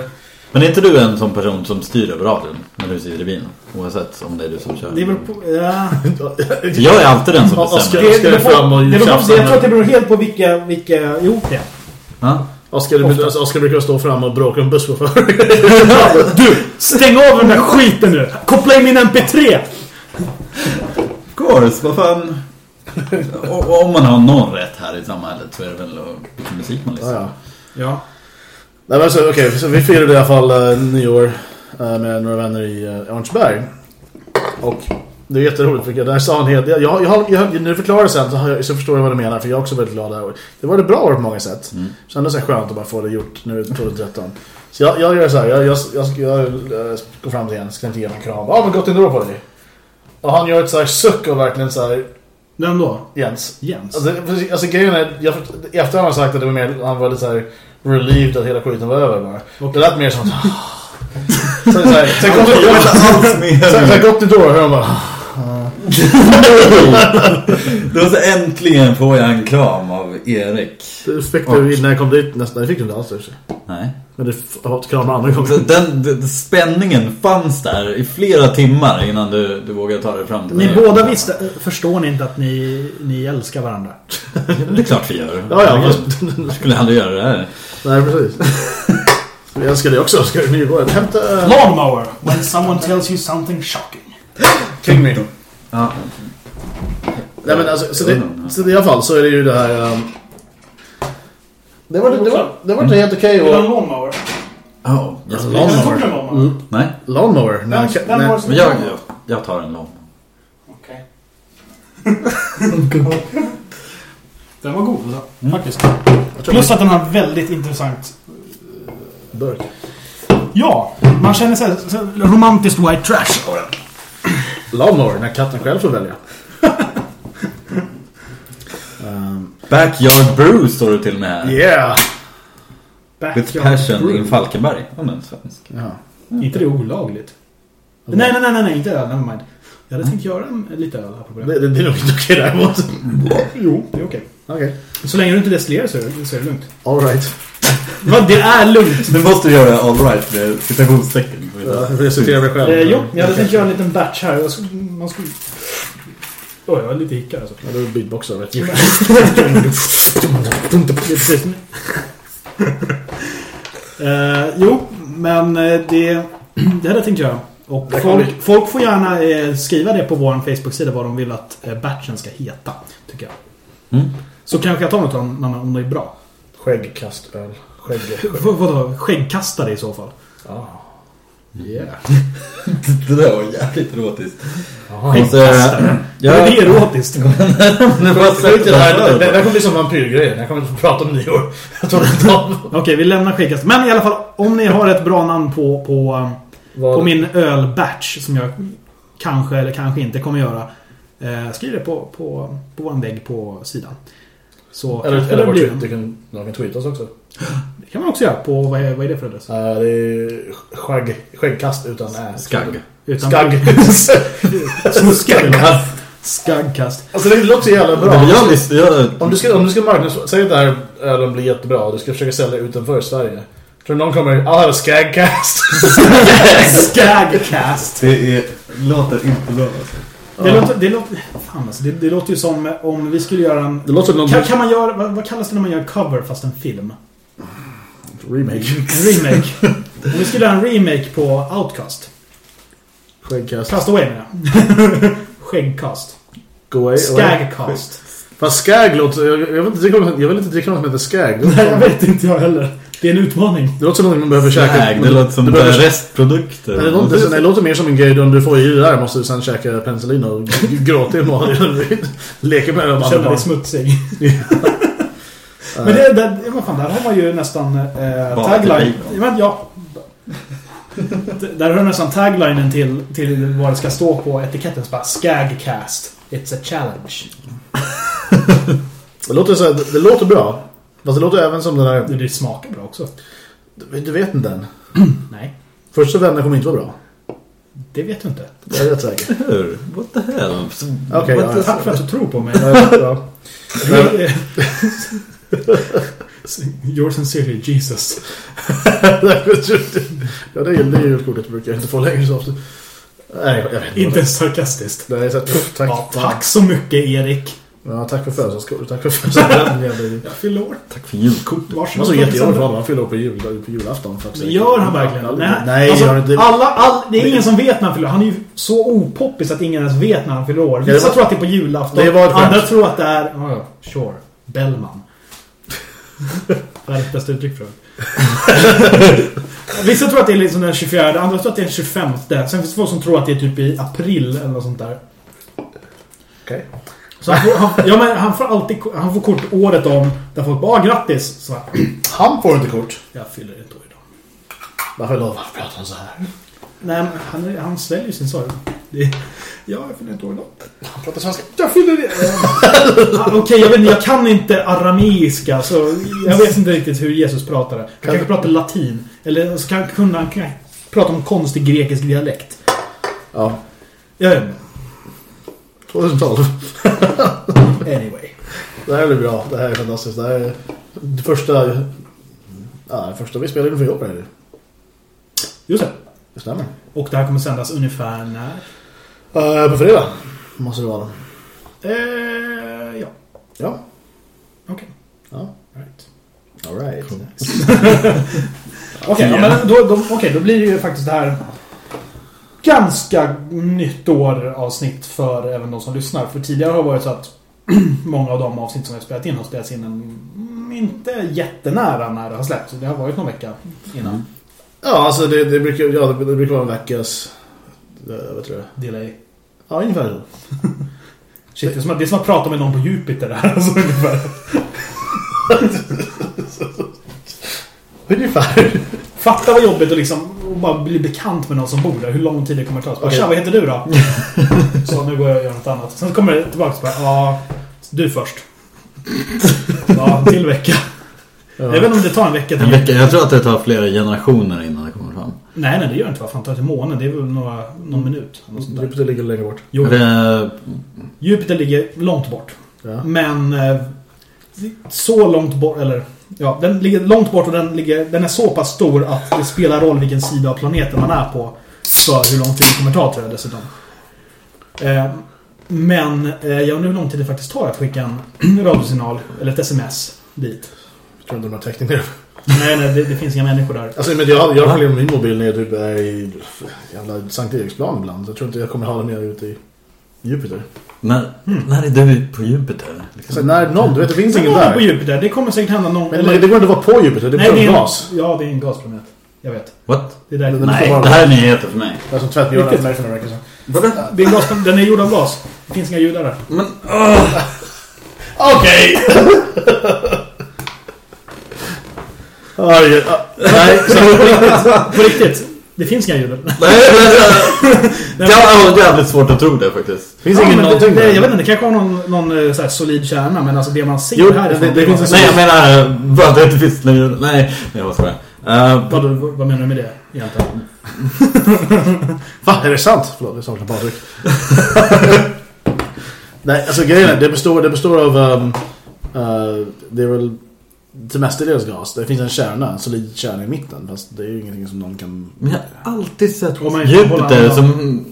Men är inte du en sån person som styr över radion när du sitter i bilen? Oavsett om det är du som kör. Det beror på... Ja. För jag är alltid den som Ja, bestämmer. Det, det, fram och det, jag tror att det beror helt på vilka... vilka jo, det. Ja? Oskar, alltså, Oskar brukar stå fram och bråka om busschaufförer. Du! Stäng av den där skiten nu! Koppla in min MP3! Of course, vad fan. Om man har någon rätt här i samhället så är det väl vilken musik man ja, lyssnar ja. Ja. Nej, men så, okej, så vi firade i alla fall uh, nyår eh, med några vänner i uh, Örnsberg. Och det är jätteroligt för där sa han helt... Jag, jag, jag, jag, när du förklarar det sen så, har jag, så förstår jag vad du menar för jag är också väldigt glad där. Det var det bra år på många sätt. Mm. Så ändå så är det skönt att bara få det gjort nu 2013. Så jag, jag gör så här, jag, jag, jag, jag, eh, går fram till Jens, ska inte ge honom en kram. Ja men gott år på dig. Och han gör ett så här suck och verkligen så här, Vem då? Jens. Jens? Alltså, det- alltså grejen är, jag, i efterhand har han sagt att det var mer, han var lite så här relieved att hela skiten var över bara. Det lät mer som att... så, så här, sen gott nytt år. Sen, gott nytt år, hör han bara. Det var så äntligen får jag en kram av Erik. Du fick du när jag kom dit nästan, det fick inte alls och sig. Nej. Men du f- har kramar andra Så gånger. Den, den spänningen fanns där i flera timmar innan du, du vågade ta dig fram till Ni mig. båda visste... Förstår ni inte att ni, ni älskar varandra? Det är klart vi gör. Ja, ja, Jag skulle aldrig göra det här. nej precis. Jag älskar dig också, ska du gå Hämta uh, Lawnmower! When someone tells you something shocking. King Me. Ja. Nej men alltså, så, det, så i alla fall så är det ju det här... Um, Det var, det var, det var inte helt okej. En och lawnmower? Oh, yes, lawnmower. Mm. Nej, Lawnmower? Nej, nej. det men jag, jag, tar en lång. Okej. Den var god alltså, faktiskt. Plus att den har väldigt intressant... Burk. Ja, man känner sig romantiskt white trash av den. Lawnmower, när katten själv får välja. um, Backyard Brew står det till och med här. yeah! With Backyard passion brew. in Falkenberg. Om den svensk. Ja. inte det olagligt? Nej, nej, nej, nej, nej, inte öl. Never mind. Jag hade tänkt göra en, lite öl här på Det, det, det är nog inte okej däremot. Jo, det är okej. Okej. Så länge du inte destillerar så är det, så är det lugnt. Alright. Va, det är lugnt! Du måste göra alright med citationstecken. Jag får recitera mig själv. Eh, jo, jag hade tänkt göra en liten batch här. Jag skulle, man skulle... Oj, jag har lite hickar alltså. Ja, du beatboxar vet du. Det är precis Eh, jo, men eh, det, det hade jag tänkt göra. Och folk, folk får gärna eh, skriva det på vår Facebook-sida vad de vill att eh, batchen ska heta. Tycker jag. Mm. Så kanske jag tar något om, om det är bra. Skäggkastöl. Skägg... V- vadå? Skäggkastare i så fall? Ja. Yeah. Det där var jävligt erotiskt. Skäggkastare. Ja, Det är erotiskt. det var det här. Det, kommer bli som vampyrgrejer. Det här kommer få prata om nyår. Jag. Okej, vi lämnar skäggkastare. Men i alla fall, om ni har ett bra namn på, på, Vad- på min ölbatch som jag kanske eller kanske inte kommer göra. Eh, skriv det på, på, på vår vägg på sidan. Så Eller, eller det vart blir du, kan, de kan tweeta oss också. Det kan man också göra på, vad är, vad är det för adress? Uh, det är skägg, skäggkast utan ä. Skagg. Utan Skagg. Skaggkast. Skaggkast. alltså det låter så jävla bra. Jag, jag, Om du ska, om du ska marknadsföra, säg att det här ölen blir jättebra och du ska försöka sälja utanför Sverige. Tror du någon kommer, I'll have a skagcast. Skaggkast. det är, låter inte bra alltså. Det låter, det, låter, fan alltså, det, det låter ju som om vi skulle göra en... Det låter som någon Kan, kan man göra, vad, vad kallas det när man gör en cover fast en film? remake. Remake. om vi skulle göra en remake på Outcast. Skäggkast. Cast away menar jag. Skäggkast. Go away. Skaggcast. Fast skag låter, jag, jag, vill inte dricka något, jag inte som heter. Det Nej, jag vet inte jag heller. Det är en utmaning. det låter som något man behöver käka. Skagg, det låter som du behöver, restprodukter. Nej, det, låter, det låter mer som en grej om du får i det där måste du sen käka penicillin och gråta i magen. Leker med dem Känner dig smutsig. Men det, det, vad fan, där har man ju nästan eh, tagline. Men, ja. Där har du nästan taglinen till, till vad det ska stå på etiketten. Så bara, Skagcast. It's a challenge. Det låter, så här, det, det låter bra. Fast det låter även som den där... Det, det smakar bra också. Du, du vet inte än. Nej, Första vänner kommer inte vara bra. det vet du inte. Jag är rätt säker. Hur? What the hell? Okej, What ja, Tack för att du tror på mig. Yours sincerely, Jesus. ja, det är, ju ett kort jag brukar inte få längre så ofta. Nej, jag vet inte. Inte ens sarkastiskt. Det är så här, tack. Ja, tack så mycket Erik. Ja, tack för födelsedagskort. Tack för födelsedagskortet. Jag fyller år. Tack för julkort. Det var så Varsågod. jättejobbigt för honom. Han fyller år på, jul, på julafton. Faktiskt. Men gör han verkligen? Nej, Nej, alltså, alltså, gör inte. alla, all, det är ingen som vet när han fyller år. Han är ju så opoppis att ingen ens vet när han fyller år. det Vissa var- tror att det är på julafton. Det var. Andra tror att det är... Oh, sure. Bellman. Världens bästa uttryck för det. Vissa tror att det är liksom den 24, andra tror att det är den 25. Sen finns det folk som tror att det är typ i april eller något sånt där. Okej. Så han får, han, ja, men han får alltid han får kort året om där folk bara ah, grattis. Så, Han får inte kort. jag fyller inte år idag. Varför då? Varför pratar han så här? Nej, men han, han sväljer sin sorg. Det, ja, jag fyller inte år idag. Han pratar svenska. Jag fyller det. Ah, Okej, jag vet jag kan inte arameiska så jag vet inte riktigt hur Jesus pratade. Han Kan- kanske pratar latin. Eller så kan, kunde han kan, prata om konstig grekisk dialekt. Ja. Jag. 2012. Anyway. Det här blir bra. Det här är fantastiskt. Det här är det första... Ja, det första vi spelade inför jobb är det. Just det. Det stämmer. Och det här kommer sändas ungefär när? Uh, på fredag måste det vara. Eh, ja, Ja. okej. Ja. Right. All right. Okej, ja, men då, då, okej, då blir det ju faktiskt det här ganska nytt år avsnitt för även de som lyssnar. För tidigare har det varit så att många av de avsnitt som vi har spelat in har spelats in en liksom inte jättenära när det har släppts. Det har varit någon vecka innan. Ja, alltså det, det, brukar, ja, det, det brukar vara en veckas... eh, Vad tror jag? Delay. Ja, ungefär så. Shit, det är som att, det är som att prata med någon på Jupiter här. Alltså, ungefär. Ungefär. Fatta vad jobbigt att liksom att bara bli bekant med någon som bor där. Hur lång tid det kommer att ta. Så bara, Okej. Tja, vad heter du då? Så nu går jag och gör något annat. Sen kommer det tillbaka och bara, ja, du först. Ja, till vecka. Jag vet inte om det tar en vecka till. En vecka, jag tror att det tar flera generationer innan det kommer fram. Nej, nej, det gör det inte. Vad fan tar det till månen? Det är väl några, någon minut. Något sånt där. Jupiter ligger längre bort. Jo, Det, Jupiter ligger långt bort. Ja. Men eh, så långt bort, eller ja, den ligger långt bort och den, ligger, den är så pass stor att det spelar roll vilken sida av planeten man är på för hur lång tid det kommer ta tror jag dessutom. Eh, men eh, jag undrar hur lång tid det faktiskt tar att skicka en radiosignal eller ett sms dit. Jag tror inte de har täckning där. Nej, nej, det, det finns inga människor där. Alltså, men jag, jag har problem med min mobil när jag typ är i jävla Sankt Eriksplan ibland. Jag tror inte jag kommer ha det mer ute i Jupiter. när, när är du på Jupiter? Liksom? Alltså, när noll, du vet det finns ingen Ja, på där. Jupiter. Det kommer säkert hända någon... Men det går inte att vara på Jupiter, det är nej, bara det är en, gas. Ja, det är en gasplanet. Jag vet. What? Det är där Nej, bara- det här är nyheter för mig. Det är som tvättbjörnar Riktigt. för mig för några veckor sedan. Vadå? det är en gasplanet. Den är gjord av glas. Det finns inga judar där. Men, Okej! Oj, ja. Nej, så- På riktigt. Det finns inga judar. nej, nej, nej. Jag har jävligt svårt att tro det faktiskt. finns Ja, ingen men det, någonting det, där. jag vet inte, det kanske har någon, någon eh, så här solid kärna, men alltså det man ser Jo, härifrån... det- det var- finns Nej, jag menar eh, bara att det inte finns längre. Nej, jag var skojar. Uh, Vad, vad, vad menar du med det egentligen? Va? Är det sant? Förlåt, jag saknar Patrik. Nej, alltså grejen är, det består, det består av... Um, uh, det är väl till mestadels gas. Det finns en kärna, en solid kärna i mitten. Fast det är ju ingenting som någon kan... men jag har alltid sett man Jupiter som...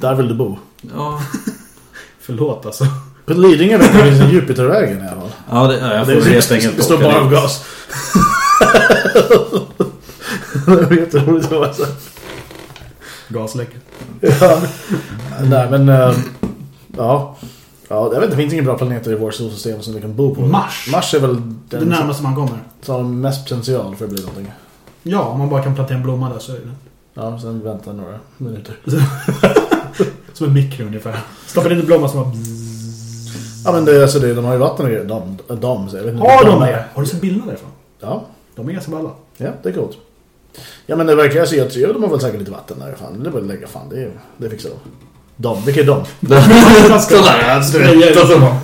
Där vill du bo. Ja, Förlåt alltså. På Lidingö vet jag, det finns en Jupitervägen i alla fall. ja det, ja, jag får Det, helt det, enkelt det står bara av gas. det var jätteroligt att vara så. Gasläcker. Ja. Nej, men... ehm, ja. Ja, jag vet inte, det finns ingen bra planeter i vårt solsystem som vi kan bo på. Mars. Mars är väl Det den närmaste man kommer. som har mest potential för att bli någonting. Ja, om man bara kan plantera en blomma där så är det Ja, sen vänta några minuter. som en mikro ungefär. Stoppar in en blomma som bara... Ja, men det, alltså det, de har ju vatten och grejer. De, de, så jag vet inte. Har de det? Har du sett bilderna därifrån? Ja, De är ganska balla. ja, det är coolt. Ja, men det verkar alltså, jag tror de har väl säkert lite vatten där. Fan. Det är bara att lägga fan, det, det fixar de. De, vilka är de? Sådär, du vet. Alltså,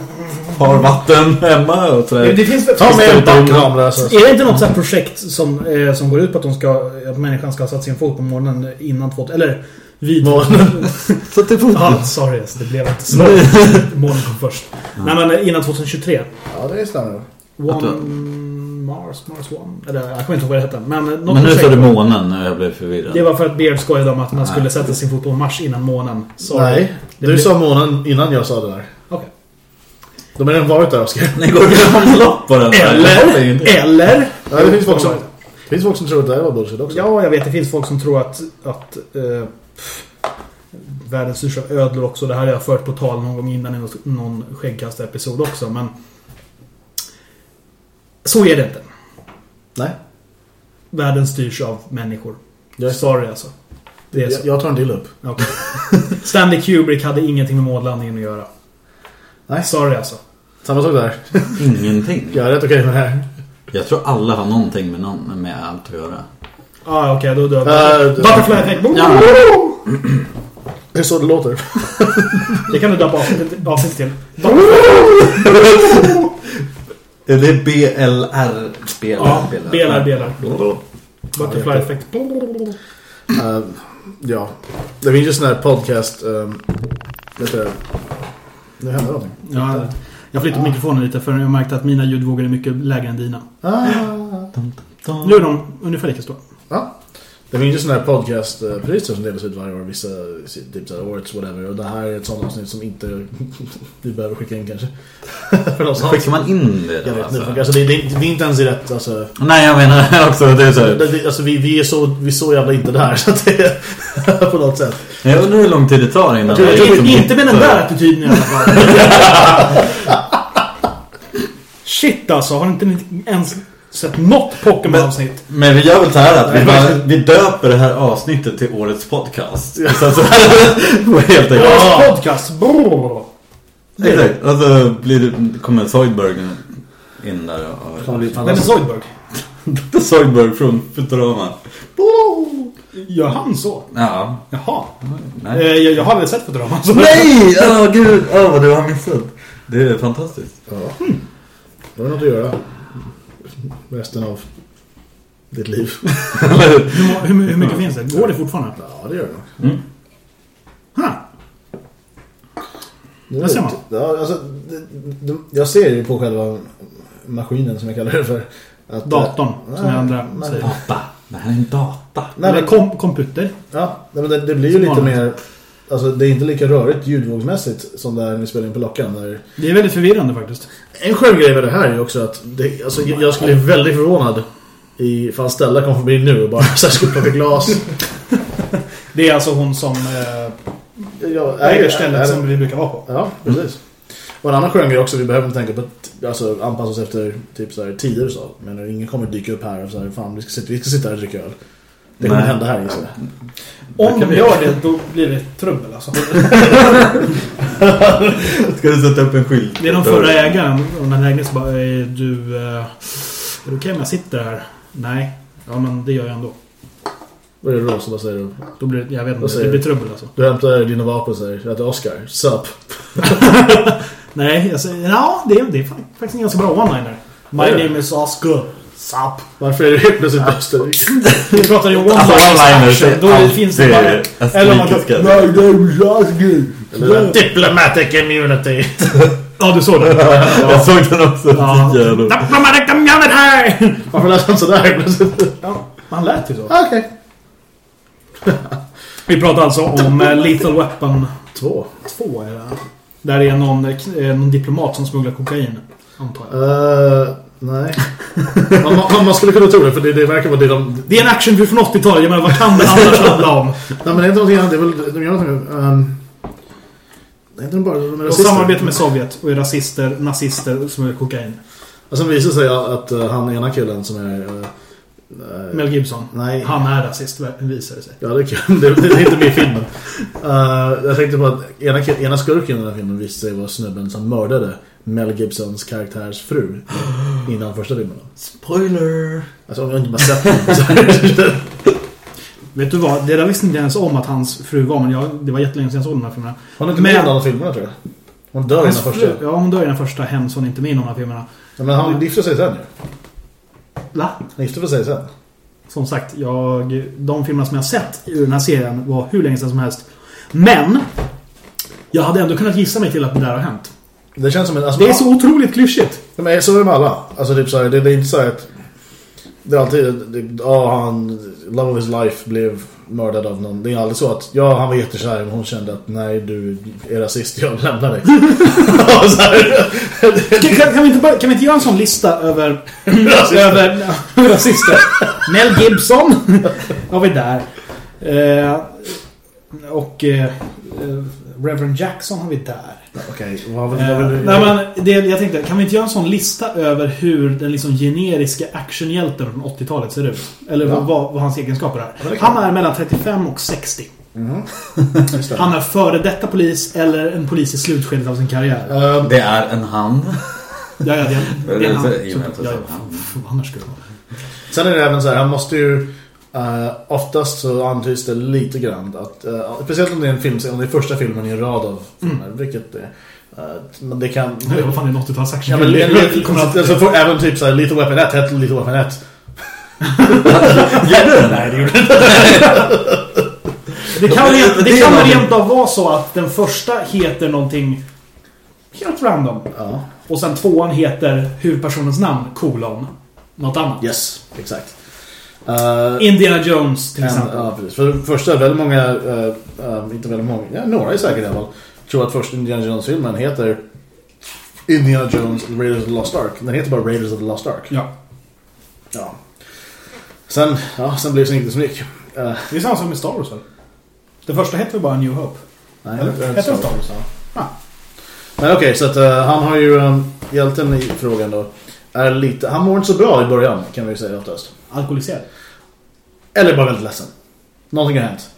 har vatten hemma och sådär. Det finns väl... Ta med en Finns det inte- backkamera. Så. Är det inte något sånt här projekt som, eh, som går ut på att, de ska, att människan ska ha satt sin fot på månen innan två... Eller vid... Månen. Så att det får... Ja, sorry. alltså, Det blev inte så. Månen kom först. Nej, men eh, innan 2023. Ja, det stämmer. One... Mars, Mars One. Eller jag kommer inte ihåg vad det hette. Men, Men nu sa du månen och jag blev förvirrad. Det var för att Beard skojade om att man skulle sätta sin fot på Mars innan månen. Sorry. Nej, Det du blir- sa månen innan jag sa det där. Okej. De har redan varit där, Oskar. Ni går ju lopp på den. Eller, eller... Ja, det finns folk som, det finns folk som tror att det här var bullshit också. Ja, jag vet. Det finns folk som tror att... att eh, pff, världen styrs av ödlor också. Det här har jag fört på tal någon gång innan i någon- någon skäggkasta-episod också, men... Så är det inte. Nej, Världen styrs av människor. jag, Sorry alltså. Det är så. jag, jag tar en till upp. Okej. Stanley Kubrick hade ingenting med månlandningen att göra. Nej. Sorry alltså. Samma sak där. Ingenting. Jag är rätt okej med det här. Jag tror alla har någonting med, någon, med allt att göra. Ah, okej, då dör Eh, Butterfly effect. Ja. Det är så det låter. Det kan du döpa avsnittet avsnitt till. Är det BLR? BLR? Ja, belar, belar. Butterfly Ja, effect. Eh, ja, det finns ju sån här podcast... Um, vet du, nu händer någonting. Ja, jag flyttade mikrofonen lite för jag märkte att mina ljudvågor är mycket lägre än dina. Ah. Nu är de ungefär lika stora. Det finns ju sådana här podcastpriser som delas ut varje år. Wissa typ såhär awards, whatever. Och det här är ett sånt avsnitt som inte vi behöver skicka in kanske. För någon som Skickar man in det Jag då? vet Alltså? inte. Alltså, det, det, vi är inte ens i rätt. Alltså, Nej, jag menar också det är så det, det, alltså vi, vi, är så, vi är så jävla inte där. Så att det är på något sätt. Jag undrar hur lång tid det tar innan Jag tror- det jag är tror liksom Inte med den där attityden i alla fall. Shit alltså, har inte ens sett något Pokémon-avsnitt? Men vi gör väl så här att vi, bara, vi döper det här avsnittet till årets podcast. Så att så helt enkelt. Ja. Podcast. Brr. Exakt. Och så blir det, kommer Zoidberg in där och... Vem är fantastiskt. Zoidberg? Dr. Zoidberg från Futurama. Gör han så? Ja. Jaha. Nej. Eh, jag, jag har aldrig sett Futurama. så- Nej! Åh gud, åh vad du har missat. Det är fantastiskt. Ja. Då har du något att göra. Resten av ditt liv. Hur, hur, hur mycket finns det? Går det fortfarande? Ja, det gör det. Ha. Det ser man. Ja, alltså, det, det, jag ser ju på själva maskinen som jag kallar det för. Att, Datorn, eh, som jag andra men- säger. Data. Det här är en data. Nej, men, kom, computer. ja, men det, det blir ju lite vanligt. mer... Alltså det är inte lika rörigt ljudvågsmässigt som där vi spelar in på Lockan. Där... Det är väldigt förvirrande faktiskt. En skön grej med det här är ju också att det, alltså, jag skulle bli väldigt förvånad ifall Stella kom förbi nu och bara så här skulle glas. Det är alltså hon som eh, äger stället som vi brukar vara på. Ja, precis. Och en annan skön grej också, vi behöver inte tänka på att alltså, anpassa oss efter typ så här, tider och så. Men ingen kommer dyka upp här och så här, fan vi ska sitta, vi ska sitta här och dricka öl. Det kommer Nej. hända här gissar jag. Om de vi- gör det, då blir det trubbel alltså. Ska du sätta upp en skylt? Det är de förra ägaren. Och den här ägaren så bara, är du... eh, Är det okej om jag sitter här? Nej. Ja men det gör jag ändå. Vad är det då? Så vad säger du? Då blir det, jag vet inte, det blir du? trubbel alltså. Du hämtar dina vapen och säger att Oscar, sup. Nej, jag säger, ja det är, det är fa- faktiskt en ganska bra one-liner. My name is Oscar. Sup. Varför är du helt plötsligt Österrike? Vi pratar ju om Alltså, one-liners action. är Då finns det bara... Eller om man kan... Diplomatic immunity. Ja, du såg det. Jag såg den också. Diplomatic community! Varför lät han sådär plötsligt? Ja, han lät ju så. Ah, Okej. Vi pratar alltså om eh, Lethal Weapon Två. 2. Är det. Där är någon, eh, någon diplomat som smugglar kokain. Antar jag. Nej. man, man, man skulle kunna tro det, för det, det verkar vara det de... Det är en actionfilm från 80-talet. Jag menar, vad kan det annars handla om? Nej men det är inte någonting annat, det är väl... De gör någonting... Um, det är inte bara... De är De rasister. samarbetar med Sovjet och är rasister, nazister och smugglar kokain. Och sen visar sig att uh, han ena killen som är... Uh, uh, Mel Gibson. Nej. Han är rasist, visar det sig. Ja, det är kul. Det, det är inte med i filmen. Uh, jag tänkte på att ena, ena skurken i den här filmen visade sig vara snubben som mördade Mel Gibsons karaktärs fru innan första filmen. Spoiler. Alltså om jag inte bara sett den. Vet du vad? Det där visste inte ens om att hans fru var, men jag, det var jättelänge sedan jag såg de här filmerna. Hon är inte med i någon av filmerna tror jag. Hon dör i den första. ja, hon dör i den första hemskt hon är inte med i någon av filmerna. Ja, men han gifte sig sen ju. Va? Han gifte sig sen. Som sagt, jag, de filmerna som jag sett ur den här serien var hur länge sedan som helst. Men! Jag hade ändå kunnat gissa mig till att det där har hänt. Det känns som en... Alltså, Det är så otroligt klyschigt. Men så är det med alla. Alltså typ så här, det, det är inte så här att... Det är alltid... det- Ja, han... Love of his life blev mördad av någon. Det är aldrig så att... Ja, han var jättekär men hon kände att nej, du är rasist, jag lämnar dig. Kan, kan, kan, vi inte bara, kan vi inte göra en sån lista över... Över rasister? Mel Gibson har vi där. Eh, och eh, eh, Reverend Jackson har vi där. Okej, vad vill, Eh, vad vill du... nej, men det, jag tänkte, kan vi inte göra en sån lista över hur den liksom generiska actionhjälten från 80-talet ser ut? Eller Ja. vad, vad, vad hans egenskaper är. Han är mellan 35 och 60. Just det. Han är före detta polis eller en polis i slutskedet av sin karriär. Ehm, Det är en han. Ja, ja, det, är han. Ja, ja, fan, fan, annars skulle det vara. Sen är det även så här, han måste ju... Uh, oftast så antyds det lite grann att... eh, speciellt om det är en film, om det är första filmen i en rad av filmer, vilket det är. Eh, men det kan... Nej, vad fan är 80-tals Ja, action? men det, kommer alltid... alltså, för, även typ såhär, Little Weapon 1 hette Little Weapon 1. Gjorde den? Nej, det gjorde det kan, Det- rent, det kan rent av vara så att den första heter någonting helt random. Ja, Och sen tvåan heter huvudpersonens namn, kolon. Något annat. yes, exakt. Uh, Indiana Jones till exempel. ja, precis. För det första, väldigt många, eh, eh, inte väldigt många, ja, några är säkert i alla fall, tror att första Indiana Jones-filmen heter Indiana Jones Raiders of the Lost Ark. Den heter bara Raiders of the Lost Ark. Ja. Ja. Sen, ja, sen blev det inte så mycket. Uh, Det är samma som med Star Wars väl? Det första hette väl bara New Hope? nej, Eller? Heter Star Wars, ja. Ah. Men okej, så att han har ju um, hjälten i frågan då. Är lite... Han mår inte så bra i början kan vi säga oftast. Alkoholiserad. Eller bara väldigt ledsen. Någonting har hänt.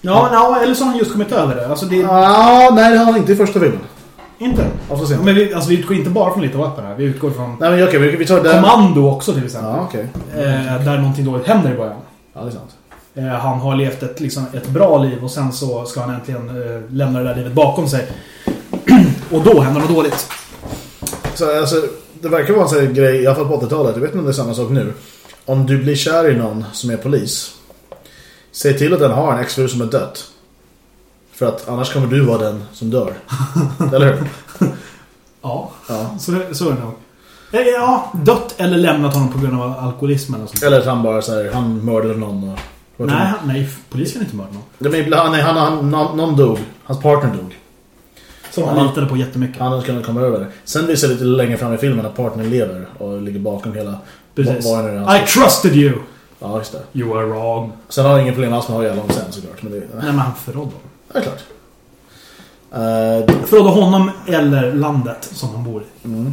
Ja, ja, eller så har han just kommit över det. Alltså det... Ah, nej, det har han inte i första filmen. Inte? Sen? Men vi, alltså, vi utgår inte bara från Little Weapon här. Vi utgår från Nej, men okej, vi, vi tar det. Kommando också till exempel. Ja, okej. Eh, där någonting dåligt händer i början. Ja, det är sant. Eh, han har levt ett, liksom, ett bra liv och sen så ska han äntligen eh, lämna det där livet bakom sig. och då händer något dåligt. Så, alltså, det verkar vara en sån grej, i alla fall på 80-talet. Jag vet inte om det är samma sak nu. Om du blir kär i någon som är polis. Säg till att den har en exfru som är dött. För att annars kommer du vara den som dör. Eller hur? Ja, Ja. så, så är det nog. Eh, Ja, dött eller lämnat honom på grund av alkoholismen och sånt. Eller att han bara så här, han mördade någon och... Nej, han- nej, polisen kan inte mörda någon. Det men nej, han, han, någon, någon dog. Hans partner dog. Som Ja. han litade på jättemycket. Han hade kunnat komma över det. Sen visar det lite längre fram i filmen att partnern lever och ligger bakom hela... Precis. Det han I trusted you! Ja, just det. You are wrong. Sen har han ingen problem alls med att ha ihjäl honom sen såklart. Men det, Nej, men han förrådde honom. är klart. Uh, Förrådde honom eller landet som han bor i. mm.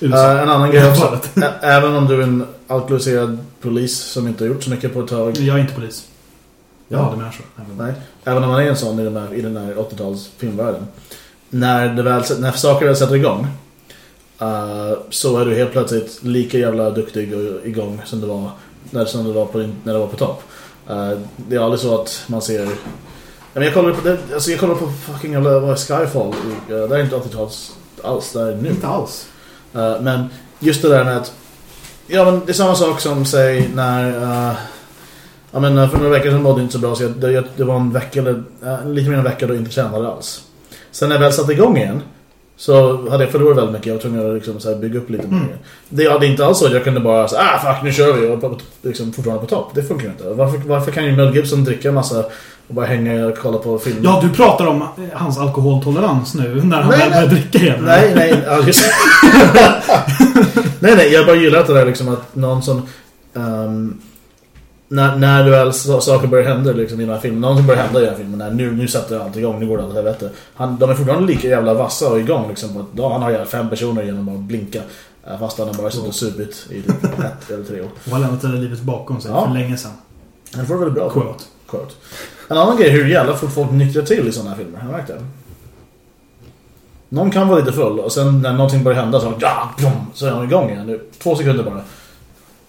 USA. Eh, en annan grej också. Även om du är en alkoholiserad polis som inte har gjort så mycket på ett tag. Jag är inte polis. Jag Ja. hade så. Nej. Även om man är en sån i den här, i den här 80-tals filmvärlden. När, det väl, när saker väl sätter igång. eh, så är du helt plötsligt lika jävla duktig och igång som du var när, som du var på, när du var på topp. Eh, det är aldrig så att man ser... Men jag kollar på, det, alltså jag kollar på fucking jävla Skyfall. Uh, det är inte 80-tals alls, det är nu. Inte alls. Eh, men just det där med att Ja men det är samma sak som säg när uh, Ja men eh, för några veckor sedan mådde jag inte så bra så jag, det, det var en vecka eller eh, lite mer än en vecka då jag inte tränade alls. Sen när jag väl satte igång igen så hade jag förlorat väldigt mycket. Jag var tvungen att liksom, så bygga upp lite Mm. mer. Det hade inte alls så att jag kunde bara säga ah fuck nu kör vi och liksom, fortfarande på topp. Det funkar inte. Varför, varför kan ju Mel Gibson dricka en massa och bara hänga och kolla på film? Ja, du pratar om eh, hans alkoholtolerans nu när han Nej, börjar dricka igen. Nej, nej, nej, nej, jag bara gillar att det där liksom att någon som ehm, när, när det väl saker börjar hända liksom, i den här filmen, någon som börjar hända i den här filmen, när nu, nu sätter allt igång, nu går det åt helvete. Han, de är fortfarande lika jävla vassa och igång liksom, på ja, han har ju fem personer genom att blinka. eh, Fast han har bara suttit och supit i typ ett eller tre år. Och har lämnat det livet bakom sig Ja. för länge sedan. Han får väldigt bra Quote. Quote. En annan grej är hur jävla fort folk nyktrar till i sådana här filmer. Har du märkt det? Någon kan vara lite full och sen när någonting börjar hända så, ja, så är han igång igen. Två sekunder bara.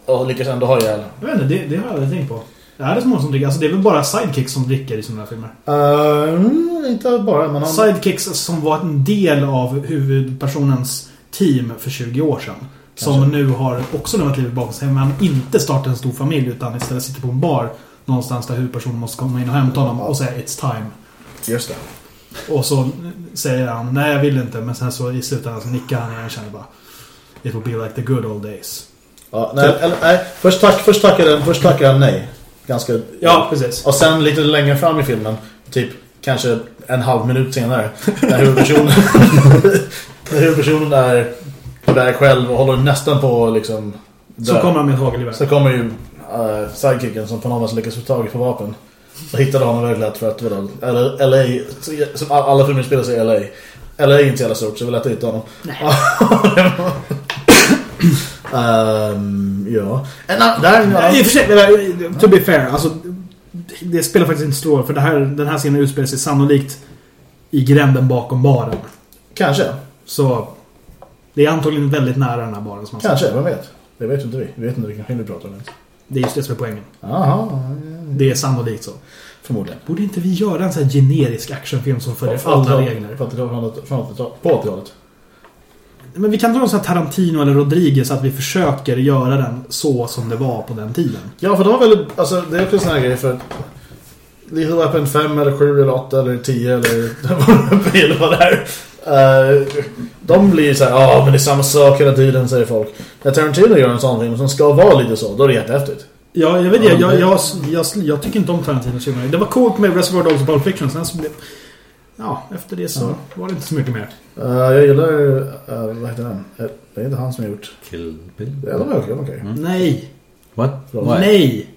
Och lyckas ändå ha ihjäl. Jag vet inte, det, det har jag aldrig tänkt på. Är det så många som dricker? Alltså det är väl bara sidekicks som dricker i sådana här filmer? Uh, inte bara, men han... Sidekicks som var en del av huvudpersonens team för 20 år sedan. Som Kanske. nu har också lämnat livet bakom sig. Men inte startat en stor familj utan istället sitter på en bar någonstans där huvudpersonen måste komma in och hämta honom och säga It's time. Just det. Och så säger han Nej jag vill inte. Men sen så i slutändan så nickar han och känner bara It will be like the good old days. Ja, nej, eller, nej, först, tack, först tackar den, först tackar han nej. Ganska... Ja, precis. Och sen lite längre fram i filmen, typ kanske en halv minut senare, när huvudpersonen, när huvudpersonen är på väg själv och håller nästan på liksom Så dö. kommer han med hagelgevär. Så kommer ju uh, sidekicken som på något vis lyckas få tag på vapen. Och hittade honom väldigt lätt för att eller LA, som alla filmer spelar sig i LA. LA är inte så jävla stort så det var lätt att hitta honom. Ehm, ja. En annan, där, I och för sig, to be fair, alltså, det spelar faktiskt inte stor roll. För det här, den här scenen utspelar sig sannolikt i gränden bakom baren. Kanske. Så det är antagligen väldigt nära den här baren som man Kanske, säger. vem vet? Det vet inte vi. Vi vet inte vilken film vi pratar om. Det är just det som är poängen. Jaha, Det är sannolikt så. förmodligen. Borde inte vi göra en sån här generisk actionfilm som följer alla regler? Från 80-talet, från 80-talet, på 80-talet. Men vi kan dra en sån här Tarantino eller Rodriguez så att vi försöker göra den så som det var på den tiden. Ja, för de var väldigt... Alltså, det är också en sån här grej för... Little Weapon 5 eller 7 eller 8 eller 10 eller vad det är. Eh, de blir så här, ja men det är samma sak hela tiden säger folk. När Tarantino gör en sån film som ska vara lite så, då är det jättehäftigt. Ja, jag vet Ja, jag, jag, det- jag, jag, jag tycker inte om Tarantinos filmer. Det var coolt med Reservoir Dogs och Pulp Fiction. Sen så blev... Ja, efter det så Ja. var det inte så mycket mer. Eh, jag gillar... Uh, vad heter den? Eh, Det är inte han som har gjort... Kill Bill? Ja, de är okej. är okej. Nej! What? Why? Nej!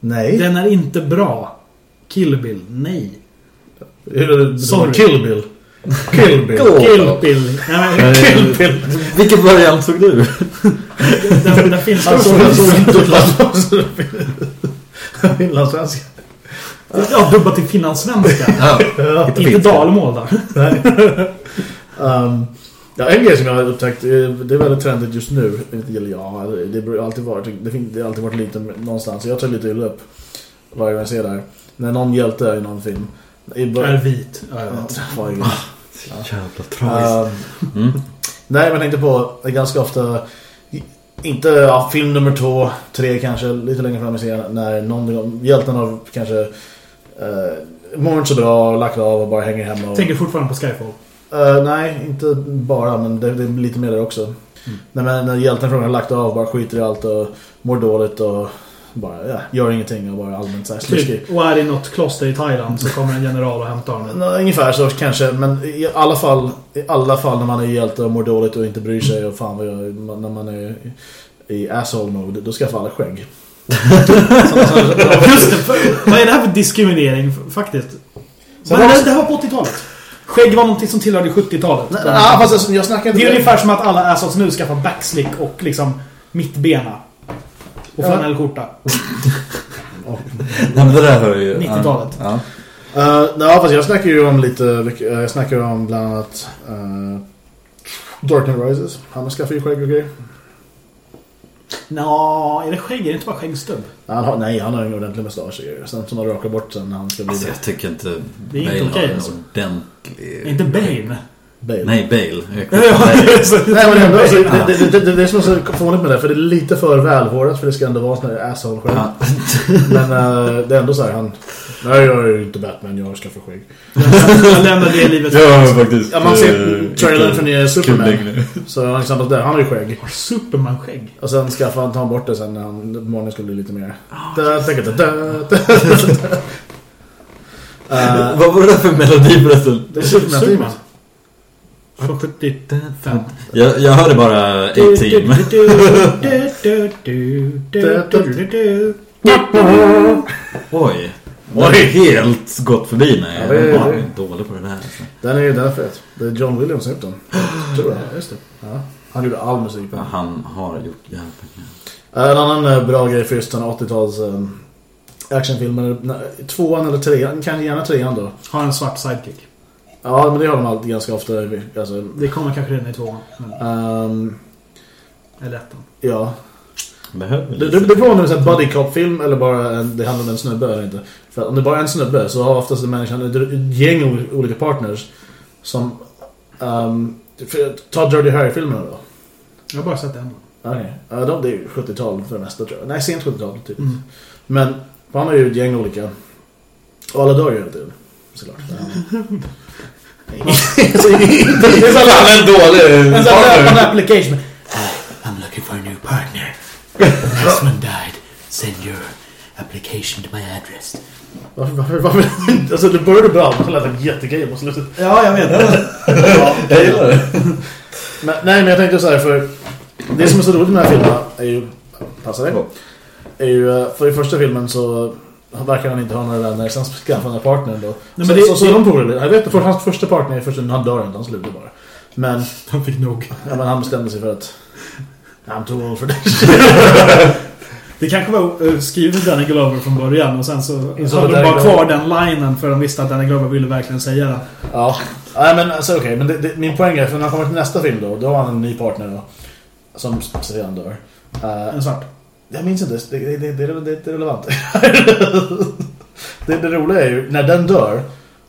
Nej. Den är inte bra. Kill Bill, nej. Sorry. Kill Bill. Kill Bill. Kill Bill. Nej, Kill Bill. Vilken variant såg du? den, den finns såg inte Finlandssvenska. Ja, dubbat till finlandssvenska. Ja, Inte dalmål där. Um, ja, en grej som jag har upptäckt, eh, det är väldigt trendigt just nu. Eller ja, det har alltid varit, det det har alltid varit lite någonstans. Jag tar lite illa upp varje gång jag ser det här. När någon hjälte är i någon film. I bör- Är vit. Ja, jag vet. Varje gång. Jävla tragiskt. Um, Mm. Nej, men jag tänkte på det är ganska ofta inte ja, film nummer två, tre kanske, lite längre fram i serien när någon hjälten har kanske uh, mår inte så bra, lagt av och bara hänger hemma. Och, Tänker fortfarande på Skyfall. Eh, nej, inte bara, men det, det är lite mer där också. Mm. Nej, men när hjälten från har lagt av, bara skiter i allt och mår dåligt och bara ja, gör ingenting och bara allmänt såhär sliskig. Typ. Och är i något kloster i Thailand så kommer en general och hämtar honom. Nå, Ungefär så kanske, men i alla fall i alla fall när man är hjälte och mår dåligt och inte bryr sig och fan vad jag, när man är i asshole mode, då ska alla skägg. Just det, för, vad är det här för diskriminering faktiskt? Så Men det, det här var på 80-talet. Skägg var någonting som tillhörde 70-talet. Nej, nej, fast alltså, jag snackar inte... Det är ungefär som att alla assholes nu skaffar backslick och liksom mittbena. Och Ja. flanellskjorta. Nej, men det där hör ju... 90-talet. Ja. Uh, nej, fast jag snackar ju om lite... eh, Jag snackar om bland annat... Uh, Dark Knight Rises. Han skaffar ju skägg och grejer. Nå, är det skägg? Är det inte bara skäggstubb? Han har, nej, han har en ordentlig mustasch. Sen som han rakar bort sen när han ska bli Alltså jag tycker inte Det är inte Bale okej, har en alltså. ordentlig... Är inte Bane? Bale. Nej, Bale. Nej men ändå, alltså, det, det, det, det, det är som är så fånigt med det för det är lite för välhårat för det ska ändå vara sån här asshole. Ja. Men uh, det är ändå så här, han... Nej jag är ju inte Batman, jag ska få skägg. Jag lämnar det livet. Ja, faktiskt. Ja man ser trailern från nya Superman. Så han exempel där, han har ju skägg. Har Superman-skägg? Och sen skaffar han, tar han bort det sen när han, morgonen skulle bli lite mer... Eh, Vad var det där för melodi förresten? Det är Superman-teamet. Från 75. Jag, jag hörde bara A-Team. Oj. Det har helt gått förbi mig. Ja, det- Jag är det- dålig på det där. Alltså. Den är ju där fet. Det är John Williams som har gjort den. Tror jag. Just det. Ja. Han gjorde all musik på den. Han har gjort jävligt mycket. En annan eh, bra grej för just såna 80-tals um, actionfilmer. Tvåan eller trean, kanske gärna trean då. Har en svart sidekick. Ja, men det har de alltid ganska ofta. Alltså, Det kommer kanske redan i tvåan. Men, ehm, eller ettan. ja. Behöver Det, det, det beror på om det är en buddy cop-film eller bara en, det handlar om en snubbe eller inte. För att om det bara är en snubbe så har oftast en människa ett gäng ol- olika partners som... Um, för, ta Dirty Harry-filmerna då. Jag har bara sett en. Okej. Ja, de, det är ju 70-tal för det mesta tror jag. Nej, sent 70-tal typ. Mm. Men han har ju ett gäng olika. Och alla dör ju hela tiden. Såklart. Det är så är en dålig En sån där en partner. application. Uh, I'm looking for a new partner. Husband died. Send your application to my address. Varför, varför, varför? Alltså det började bra, men så lät det jättegrej på slutet. Ja, jag vet. Jag gillar det. Men, nej, men jag tänkte så här för... Det som är så roligt med den här filmen är ju... Passa dig. Är ju, eh, för i första filmen så verkar han inte ha några vänner. Sen skaffar han partner då. men så, det- så, så de tog det. Jag vet för hans första partner är första, han dör inte, han slutar bara. Men, De fick nog. ja, men han bestämde sig för att... I'm too old for this. Det kanske var uh, skrivet Danny Glover från början och sen så hade de bara kvar den linen för de visste att Danny Glover ville verkligen säga den. Ja, nej men alltså okej, men det, det, min poäng är för när han kommer till nästa film då, då har han en ny partner då. Som sedan dör. Eh, En svart. jag minns inte, det, det, det, det, är- det är relevant. det, det roliga är ju, när den dör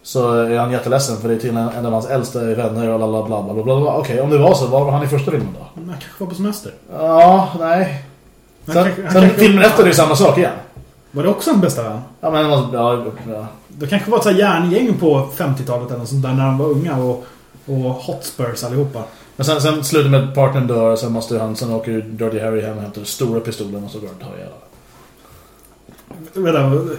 så är han jätteledsen för det är till en, av hans äldsta vänner och bla bla bla bla bla. Okej, om det var så, var var han i första filmen då? Men han kanske var på semester. Ja, nej. Han Sen, kanske- han sen kanske- filmen efter är det samma sak igen. Var det också en bästa vän? Ja men, ja, ja. Det kanske var ett så här järngäng på 50-talet eller sånt där när de var unga och, och hotspurs allihopa. Men sen, sen slutar med att partnern dör och sen måste han, sen åker Dirty Harry hem och hämtar den stora pistolen och så går det att ta ihjäl. Vänta,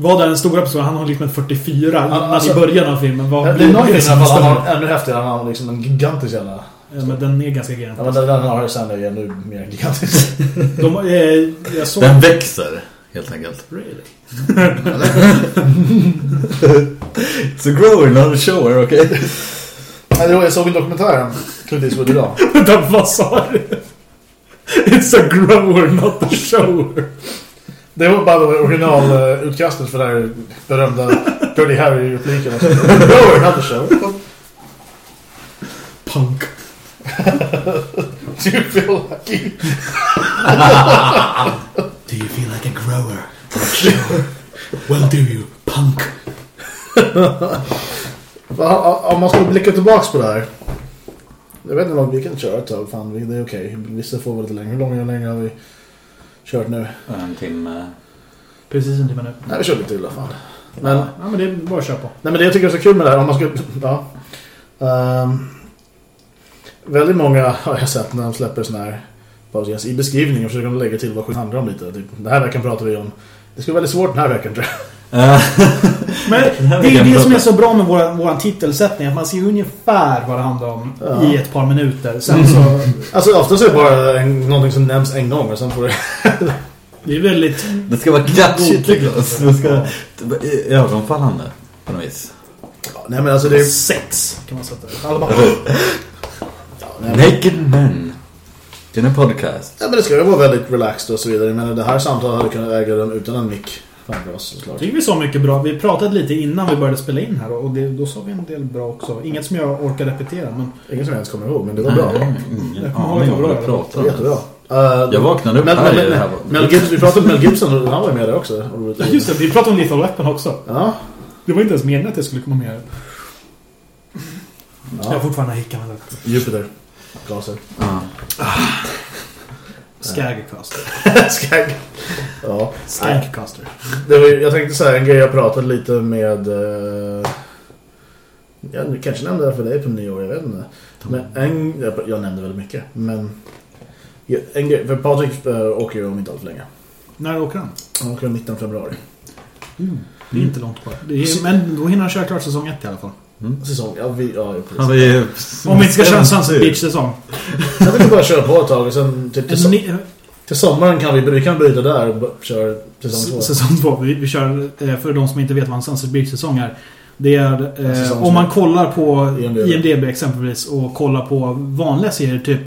vad är den stora personen? Han har liksom en 44 innan alltså- i början av filmen. Vad Det är blir någon film han har ännu häftigare, han har liksom en gigantisk jävla... Ja, men den är ganska Ja gigantisk. men den, den har sen är ännu mer gigantisk. De, eh, jag såg... Den växer, helt enkelt. Really? It's a growing, not a shower, okej? Nej, det var- jag såg en dokumentär om Clint Eastwood idag. Vänta, vad sa du? It's a grower, not a shower. Det var bara originalutkastet för det här berömda Dirty Harry-repliken. Grower, not a show. Punk. Do you feel lucky? Do you feel like a grower? Well do you, punk. Va- Om man ska blicka tillbaks på det här. Jag vet inte om vi kan köra ett tag. Fan, vi- det är okej. Vissa får vara lite längre. Hur långa längre har vi kört nu? En timme. Precis en timme nu. Nej, vi kör lite till i alla fall. Men, Ja, men det är bara att köra på. nej, men det jag tycker är så kul med det här. Om man ska, ja. Ehm, väldigt många har jag sett när de släpper såna här pauser. I beskrivningen försöker de lägga till vad skit handlar om lite. Typ, den här veckan pratar vi om... Det ska vara väldigt svårt den här veckan tror jag. Men det är det som är så bra med vår, vår titelsättning. Att man ser ungefär vad det handlar om Ja. i ett par minuter. Sen så... Alltså oftast är det bara en, någonting som nämns en gång och sen får det... Det är väldigt... Det ska vara liksom. Det ska ögonfallande på något vis. Nej men alltså det är... Sex kan man sätta det. Alla bara, ja, nej, men, Naked Men. Det är en podcast. ja, men det ska ju vara väldigt relaxed och så vidare. Men det här samtalet hade kunnat äga rum utan en mick framför oss såklart. Jag tycker vi sa mycket bra. Vi pratade lite innan vi började spela in här och det, då sa vi en del bra också. Inget som jag orkar repetera men Ingen som ens kommer ihåg, men det var bra. Ingen Jag kommer ihåg det vad var du Det var jättebra. Uh, Jag vaknade upp men, här men, det här. Mel Gibson, vi pratade om Mel Gibson och han var med där också. Ja, just det, vi pratade om Lethal Weapon också. Ja. Det var inte ens meningen att jag skulle komma med. Jag har ja. fortfarande hickan det. Jupiter. Gaser. Ja. Skagcaster. Skag. Ja. Skagcaster. det var, ju- jag tänkte säga en grej jag pratade lite med... Uh, jag kanske nämnde det för dig på nyår, jag vet inte. Men en, jag, jag nämnde väldigt mycket. Men en grej, för Patrik äh, åker ju om inte allt för länge. När åker han? Han åker 19 februari. Det är inte långt kvar. Är, men då hinner han köra klart säsong ett i alla fall. Säsong, ja, vi, ja precis. Ja, är... Om vi inte ska köra en Sunset Beach-säsong. Jag vill bara köra på ett tag och sen typ till, ny- till sommaren kan vi, vi kan bryta där och köra säsong två. Säsong två. Vi, vi kör, eh, för de som inte vet vad en Sunset Beach-säsong är. Det är, eh, om man kollar på IMDb. IMDB exempelvis och kollar på vanliga serier typ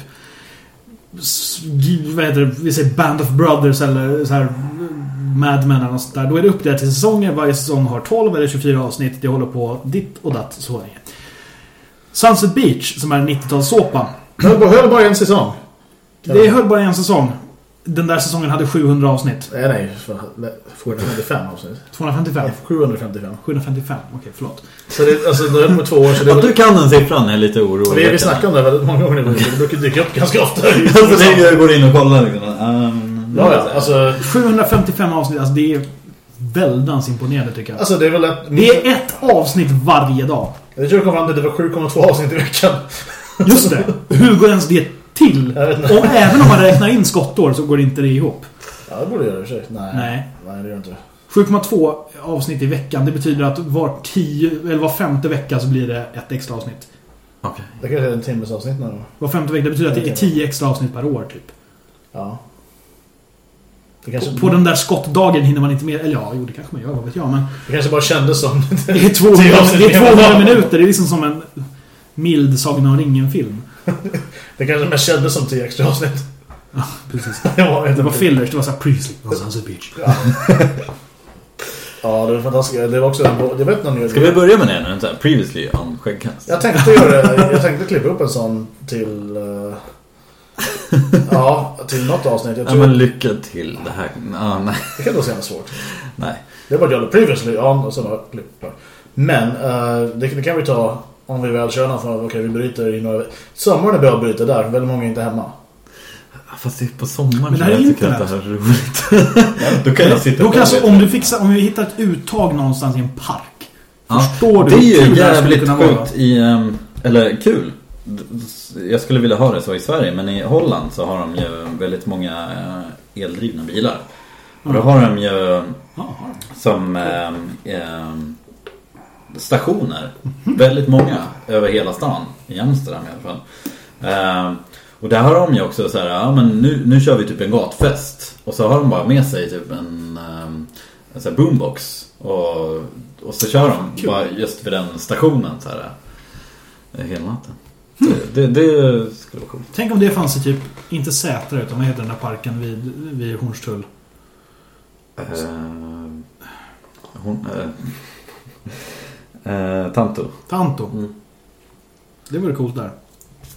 vad heter det, vi säger Band of Brothers eller så här Mad Men eller något sånt där. Då är det uppdelat till säsonger. Varje säsong har 12 eller 24 avsnitt. Det håller på ditt och datt så länge. Sunset Beach, som är en 90-talssåpa. Höll bara, höll bara en säsong. Det höll bara en säsong. Den där säsongen hade 700 avsnitt. Nej, nej. för- nej, 755 avsnitt. 255? 755. 755, okej förlåt. Så det, alltså, det höll på två år. Så det Att var, du kan den siffran är lite orolig. vi, vi snackade om det väldigt många gånger nu. Det brukar dyka upp ganska ofta. Alltså det går in och kollar liksom. Um, Ja, ja. Alltså, 755 avsnitt, alltså det är väldans imponerande tycker jag. alltså det är väl ett... Det är ett avsnitt varje dag. Jag tror jag kom fram till att det var 7,2 avsnitt i veckan. Just det. Hur går ens det till? Och även om man räknar in skottår så går inte det ihop. Ja, det borde jag göra för sig. Nej. Nej. Nej, det gör inte. 7,2 avsnitt i veckan. Det betyder att var, tio, eller var femte vecka så blir det ett extra avsnitt. Okej. Det kanske är en timmes avsnitt nu. Var femte vecka, det betyder att det är 10 extra avsnitt per år typ. Ja. Det kanske, På, på den där skottdagen hinner man inte med. Eller ja, jo det kanske man gör, vad vet jag. Men det kanske bara kändes som... det är 200, Tio avsnitt det är mer 200 än- minuter. Det är liksom som en mild Sagan om ringen-film. Det kanske mest kändes som 10 extra avsnitt. Ja, precis. Jag vet Det var fillers, det var såhär Priestley Sunset Beach. Ja, det var fantastiskt. Det var också... en- Jag vet inte. Ska vi börja med det nu? Previously on Skäggkast. Jag tänkte göra det. Jag tänkte klippa upp en sån till... eh, ja, till något avsnitt. Jag Ja tror... men lycka till. Det här... Ja, nej. Det kan då säga svårt. nej. Det göra det previously on och sen klippa. Men eh, det, det kan vi ta om vi väl kör någon av, okej vi bryter i några... Sommaren är bra att bryta där, väldigt många är inte hemma. Fast det är på sommaren Men det här är jag tycker att det här är roligt. Då kan jag sitta Då kan alltså, om du fixar, om vi hittar ett uttag någonstans i en park. Ja, Förstår du Det är ju jävligt sjukt i... ehm, Eller kul. Jag skulle vilja ha det så i Sverige men i Holland så har de ju väldigt många eh, eldrivna bilar. Och då har de ju som ehm, ehm, stationer. Väldigt många över hela stan. I Amsterdam i alla fall. Ehm, och där har de ju också så här, ja men nu, nu kör vi typ en gatfest. Och så har de bara med sig typ en, en så här boombox. Och, och så kör de bara just vid den stationen så här. eh, hela natten. Det, det, det skulle vara coolt. Tänk om det fanns i typ, inte Sätra utan vad heter den där parken vid, vid Hornstull? Eh, hon... Eh, eh, Tanto. Tanto. Mm. Det vore coolt där.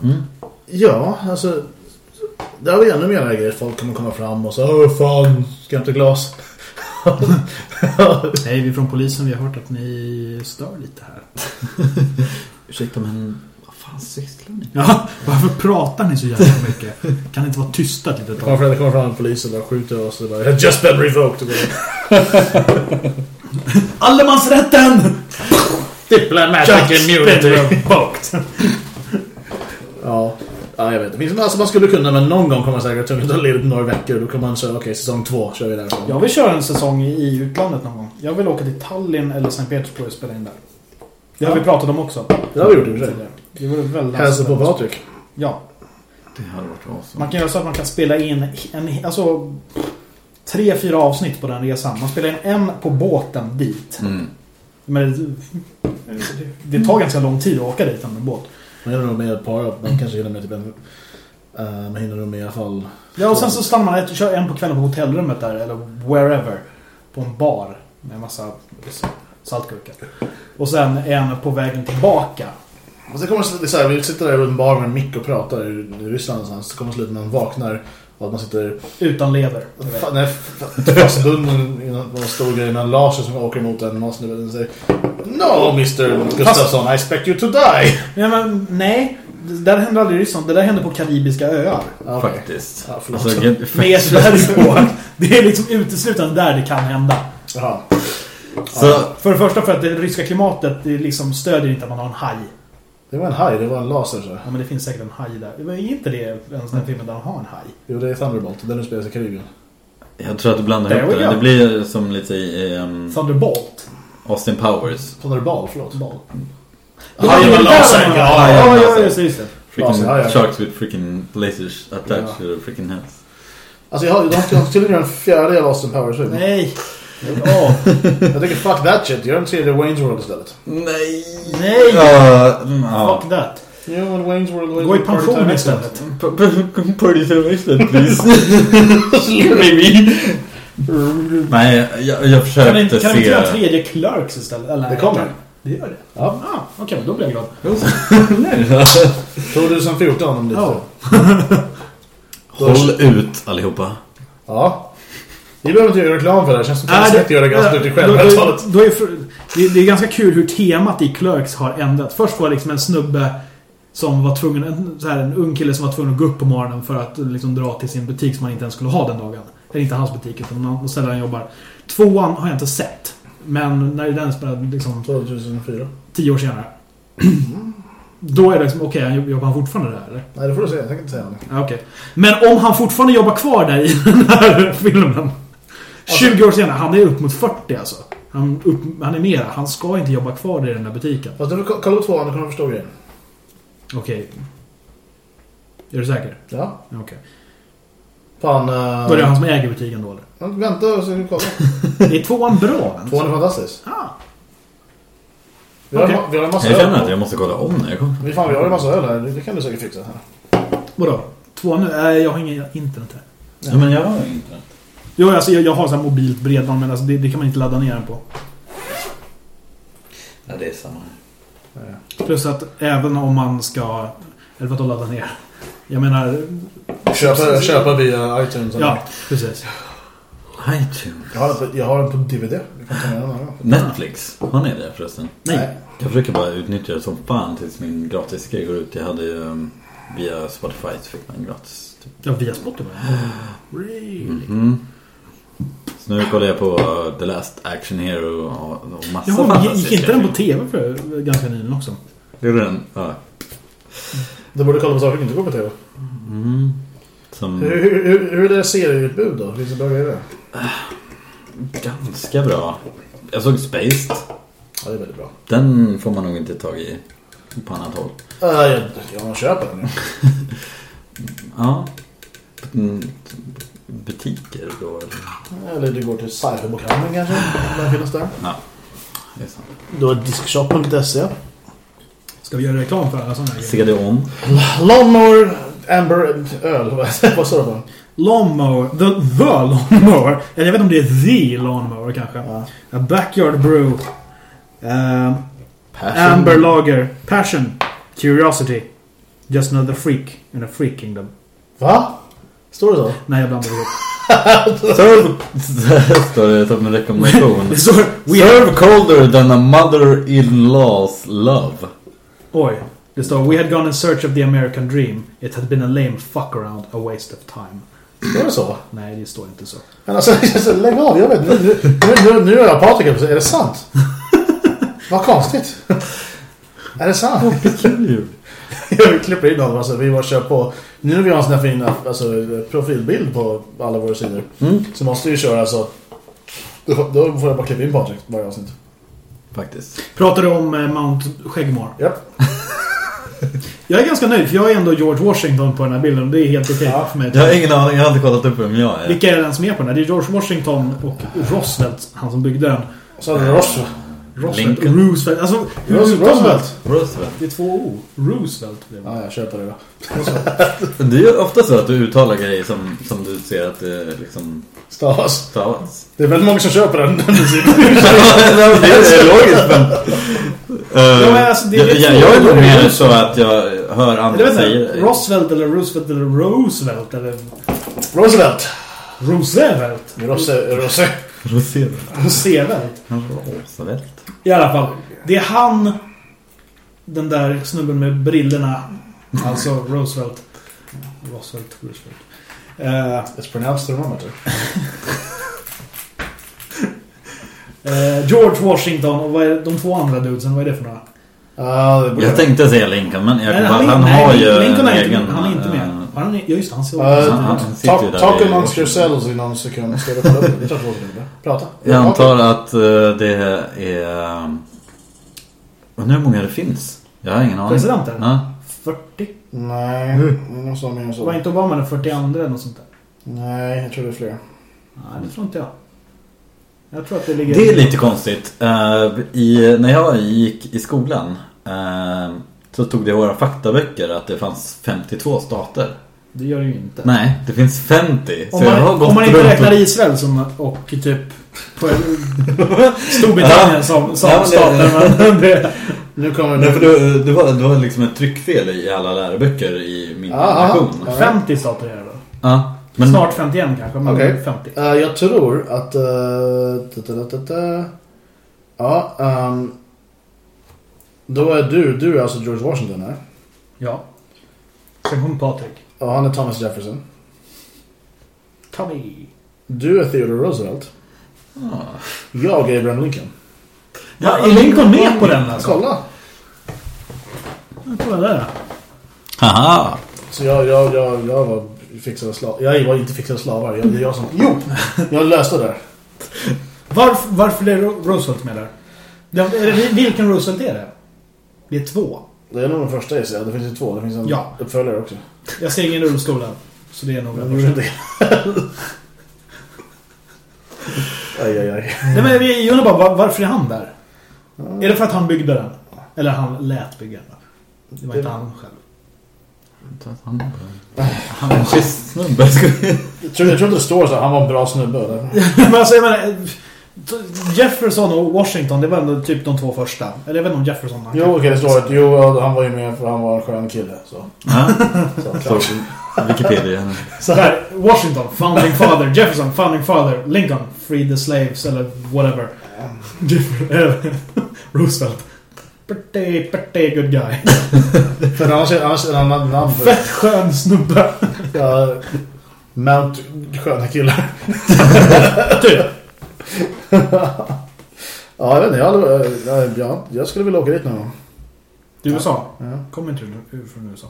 Mm. Ja, alltså... Det har vi ännu mer grejer. Folk kommer komma fram och säga Åh fan, ska jag inte glas? Hej, vi från polisen. Vi har hört att ni stör lite här. Ursäkta men fan sysslar ni Ja, varför pratar ni så jävla mycket? Kan ni inte vara tysta ett litet Det kommer tag? det kommer fram en polis och bara skjuter oss och bara "I've Just been revoked. Allemansrätten! Diplomatic immunity. revoked. Ja. ja, jag vet inte. Det finns alltså man skulle kunna, men någon gång kommer man säkert tvungen att ledigt några veckor. Då kommer man säga, okej, säsong två kör vi därifrån. Jag vill köra en säsong i utlandet någon gång. Jag vill åka till Tallinn eller Sankt Petersburg och spela in där. Det har Ja. vi pratat om också. Det har vi gjort i och för sig. Det vore väldigt... Hälsa på Patrik. Ja. Det hade varit awesome. Man kan göra så att man kan spela in en, alltså, tre, fyra avsnitt på den resan. Man spelar in en på båten dit. Mm. Men det, det tar ganska lång tid att åka dit med båt. Man hinner nog med ett par, man kanske hinner med typ en... eh, man hinner nog med i alla fall... Ja, och sen så stannar man ett och kör en på kvällen på hotellrummet där, eller wherever. På en bar med massa saltgurka. Och sen en på vägen tillbaka. Och sen kommer det är så här, vi sitter där runt en bar med en mick och pratar i, i Ryssland någonstans. Så kommer det sluta när man vaknar och att man sitter Utan lever. fa- nej, fa- fastbunden i någon stor grej med en laser som åker emot en och snubben säger No, Mr. Gustafsson, I expect you to die. Ja, men nej. Det där hände aldrig i Ryssland. Det där hände på Karibiska öar. Okej. Faktiskt. Ja. Alltså, Med berg på. Det är liksom uteslutande där det kan hända. Jaha. Så, För det första för att det ryska klimatet det liksom stödjer inte att man har en haj. Det var en haj, det var en laser så. Ja, men det finns säkert en haj där. Men Är inte det en sån här film där de har en haj? Jo, det är Thunderbolt. Den utspelar sig i Karibien. jag tror att du blandar There ihop det. Det blir som lite i um, Thunderbolt. Austin Powers. Thunderball, förlåt. Ball. Hajen med lasern, ja, Ja, ja, ja, ja. just det. Freaking Laser, sharks with freaking lasers attached Ja. to the freaking heads. Alltså, jag har, de med göra en fjärde av Austin Powers film. Nej. Ja. Jag tänker fuck that shit. Gör en tredje Wayne's World istället. Nej! Nej. Mm, ja. Fuck that. Jo, men Wayne's World... Wayne's Gå i pension Time istället. Party to Iceland please. Maybe. Nej, jag, jag Kan vi, försökte kan vi inte göra se... tredje Clerks istället? Eller, Det kommer. Det gör det? Ja. Ah, Okej, då blir jag glad. 2014 om lite. Ja. Håll ut allihopa. Ja. Vi behöver inte göra reklam för det här. Känns som att jag göra ganska duktig själv. då, då, då är, det, det är ganska kul hur temat i Clerks har ändrats. Först var det liksom en snubbe som var tvungen, en, så här, en ung kille som var tvungen att gå upp på morgonen för att liksom dra till sin butik som han inte ens skulle ha den dagen. Eller inte hans butik utan någon ställe han jobbar. Tvåan har jag inte sett. Men när den spelade liksom 2004. tio år senare. Då är det liksom, okej, okay, jobbar han fortfarande där eller? Nej, det får du säga. Jag tänker inte säga någonting. Ja, Okej. Men om han fortfarande jobbar kvar där i den här filmen. 20 år senare, han är upp mot 40 alltså. Han, upp, han är mera. Han ska inte jobba kvar i den där butiken. Fast du får kolla på tvåan, då kommer du förstå grejen. Okej. Är du säker? Ja. Okej. Fan... Uh, Då är det han som äger butiken då eller? Vänta och så kolla. Är tvåan bra? än? Tvåan är fantastisk. Ah. Vi har, vi har en massa Jag känner att jag måste kolla om när jag kommer. Vi, fan, vi har en massa öl här. Det kan du säkert fixa. Här. Vadå? Tvåan nu? Nej, jag har ingen internet här. Ja, men jag har internet. Jo, alltså jag, jag har så här mobilt bredband men alltså, det, det kan man inte ladda ner den på. Ja, det är samma. Plus att även om man ska... Eller vadå ladda ner? Jag menar... Köpa, köpa via iTunes. eller- Ja, precis. iTunes. Jag har, den på, jag har den på DVD. Vi kan ta med den här. Netflix. Har ni det förresten? Nej. Jag försöker bara utnyttja det som fan tills min gratisgrej går ut. Jag hade ju um, via Spotify så fick man gratis. Typ. Ja, via Spotify. Really? Mhm. Så nu kollar jag på uh, The Last Action Hero och, och massa Jaha, men gick inte den på. TV för ganska nyligen också? Det gjorde den? Ja. Du borde kolla på saker som inte går på TV. Mm. Som Hur, hur, hur, är det serieutbud då? Finns det bra grejer där? ganska bra. Jag såg Spaced. Ja, det är väldigt bra. Den får man nog inte tag i på annat håll. Uh, jag, jag köper den. ja. Ja. Mm, Butiker då eller? Eller det går till cyberbokhandeln kanske. Den finns där. Ja, det är sant. Då är diskshoppen.se. Ska vi göra reklam för alla sådana grejer? CD-ON. Lawnmower Amber öl. Vad står det på? Lawnmower. The, the Lawnmower. Eller jag vet inte om det är The Lawnmower kanske. Ja. A Backyard Brew. Ehm, Passion. Amber Lager. Passion. Curiosity. Just another freak in a freak kingdom. Va? Står det så? Nej, jag blandade ihop. Serve... Står det som en rekommendation. Det står... We Serve colder than a mother-in-law's love. Oj. Det står We had gone in search of the American dream. It had been a lame fuck around, a waste of time. Står det så? Nej, det står inte så. Men alltså, lägg av. Jag vet nu, nu, nu, nu är jag Patrik. Är det sant? Vad konstigt. Är det sant? Jag klipper in honom. Alltså, vi var kör på... Nu när vi har en sån här fin alltså, profilbild på alla våra sidor. Mm. Så måste vi köra alltså... Då, då får jag bara klippa in Patrik varje avsnitt. Faktiskt. Pratar du om eh, Mount Skäggmar? Japp. Jag är ganska nöjd, för jag är ändå George Washington på den här bilden. Det är helt okej Ja. för mig. Jag har ingen aning, jag har inte kollat upp vem jag är. Vilka är det ens med på den här? Det är George Washington och Roosevelt, han som byggde den. Så hade du Ross. Roosevelt, Lincoln. Roosevelt. Alltså, hur Roos- uttalar man- Roosevelt. Roosevelt. Det är två O. Roosevelt. Ja, jag köper det då. Det är ju ofta så att du uttalar grejer som, som du ser att det liksom Stavas. stavas. Det är väldigt många som köper den, det är logiskt men... Eh, Ja, men alltså, det är jag, jag, jag är nog mer så att jag hör andra säga Roosevelt eller Roosevelt eller Roosevelt eller Roosevelt. Roosevelt. Rosse, Rosse. Roosevelt. Roosevelt. Roosevelt. I alla fall. Det är han, den där snubben med brillorna. Alltså Roosevelt. Roosevelt, Roosevelt. Eh, It's pronounced thermometer. eh, George Washington och vad är de två andra dudesen, vad är det för några? Borde Jag tänkte säga Lincoln men jag, Nej, han, han nej, har ju Lincoln är inte, egen... Han är inte med. Har han, ja just han ser Uh, han- han sitter ju talk, där talk amongst yourselves i någon sekund. Ska jag kolla upp det? Prata. Jag antar att eh, det är... eh, Undrar hur många det finns? Jag har ingen aning. Presidenter? Ja. 40? Nej, det måste vara mer än Var så. inte Obama den 42 eller något sånt där? Nej, jag tror det är fler. Nej, det tror inte jag. Jag tror att det ligger... Det är lite konstigt. Eh, i, när jag gick i skolan eh, så tog det i våra faktaböcker att det fanns 52 stater. Det gör det ju inte. Nej, det finns 50. Om man, om man inte räknar och- Israel som, och typ på Storbritannien Ja. som, som Ja, stater. Nu kommer Nej, för det, det, var, det var liksom ett tryckfel i alla läroböcker i min. Ja. 50 stater är det då. Ja, men Snart 51 kanske, men Okej. 50. Eh, jag tror att... Uh. Ja, ehm, då är du, du är alltså George Washington här. Ja. Sen kommer Patrik. Ja, han är Thomas Jefferson. Tommy. Du är Theodore Roosevelt. Ja. Jag är Abraham Lincoln. Ja, är Lincoln med på den alltså? Kolla! Kolla där. Haha! Så jag, jag, jag, jag var fixad av slavar. Jag var inte fixad av slavar. Jag, det är jag som... Jo! Jag löste det. Varför, varför är Ro- Roosevelt med där? Det, är det, vilken Roosevelt är det? Det är två. Det är nog den första gissar jag. Det finns ju två. Det finns en Ja. uppföljare också. Jag ser ingen rullstol än. Så det är nog Jag den gjorde första. inte Aj, aj, aj. Nej, men jag undrar bara, var- varför är han där? Är det för att han byggde den? Eller han lät bygga den? Det var inte han själv. Han, han är en schysst snubbe. Jag tror, jag tror inte det står så här. Han var en bra snubbe. Eller? men alltså, jag menar, Jefferson och Washington, det var ändå typ de två första. Eller jag vet inte om Jefferson... han Jo, okej, det står att jo, han var ju med för han var en skön kille. Så, Ja, så. Wikipedia. Så här, Washington, founding father. Jefferson, founding father. Lincoln, free the slaves eller whatever. Roosevelt. Pretty, pretty good guy. För annars är annars är det en annan namn för Fett skön snubbe. ja, Mount sköna killar. Typ. Ja, jag vet inte. Jag, jag, jag, jag skulle vilja åka dit någon gång. USA. Ja. Kommer inte du från USA?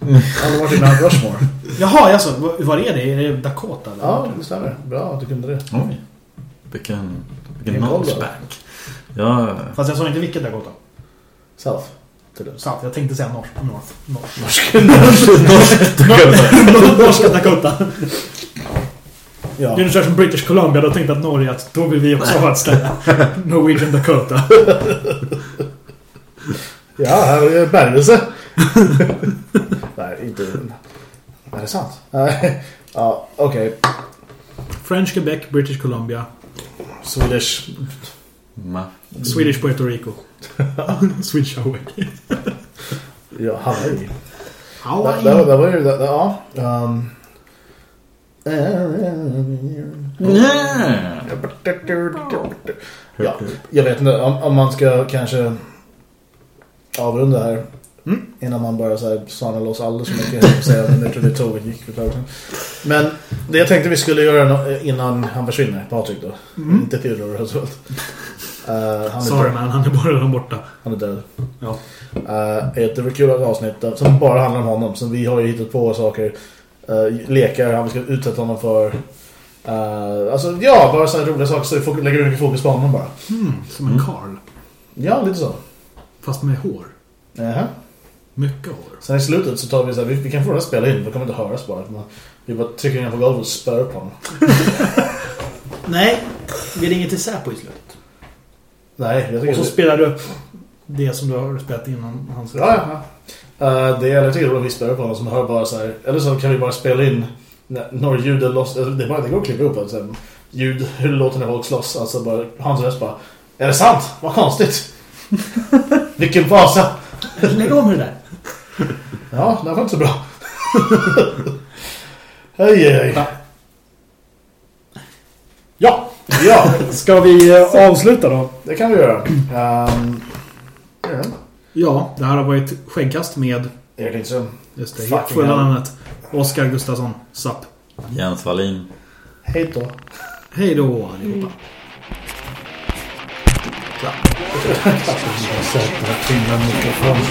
Jag hade varit i Mount Rushmore. Jaha, alltså, var- är det? Är det Dakota? Eller? Ja, det stämmer. Bra att du kunde det. Oj. Vilken, vilken Vilken knowledge-bank. Ja, Fast jag sa inte vilket Dakota. South. Till. Sant, jag tänkte säga norsk. North. North. Norsk. Norska Dakota. Ja. Det är ungefär som British Columbia. Då tänkte att Norge att då vill vi också ha ett ställe. Norwegian Dakota. Ja, här är bergelse. Nej, inte... Är det sant? Nej. Ja, okej. French Quebec, British Columbia, Swedish. Ma. Swedish Puerto Rico. Swedish Hawaii. Ja, Hawaii. Det, Hawaii. det, det var ju... Det, ja. Um, Ja, jag vet inte om, om man ska kanske avrunda här. Innan man börjar så här sana loss alldeles för mycket. Säga, tror det tåget gick för tag. Men det jag tänkte vi skulle göra innan han försvinner, Patrik då. Inte Theodore Roosevelt. Uh, han, Sorry man, han är bara redan borta. han är död. Ja. Uh, ett överkulat avsnitt som bara handlar om honom. Som vi har ju hittat på saker. Uh, lekar han vi ska utsätta honom för. Uh, alltså ja, bara så här roliga saker så vi fok- lägger mycket fokus på honom bara. Mm, som en Karl. Ja, lite så. Fast med hår. Jaha. Mycket hår. Sen i slutet så tar vi så här, vi, vi kan få spela in, det kommer inte höras bara. Man, vi bara trycker ner på golvet och spör på honom. Nej, vi ringer till Säpo i slutet. Nej, jag tycker Och så det- spelar du upp det som du har spelat innan hans... Ja, ja. Uh, det är jag tycker att vi spör på honom som hör bara så här. Eller så kan vi bara spela in när- några ljud eller loss. alltså, Det, är bara, det går att klippa upp alltså, ljud hur det låter när folk slåss. Alltså bara, hans röst bara. Är det sant? Vad konstigt. Vilken fasa. Lägg om det där. Ja, det var inte så bra. hej, hej. Ja, Ja, ska vi eh, avsluta då? det kan vi göra. Um, ja. Ja, det här har varit Skäggkast med, Erik Lindström. just det, helt fulla namnet. Oskar Gustafsson, SAP. Jens Wallin. Hej då. Hej då allihopa. Mikrofonen.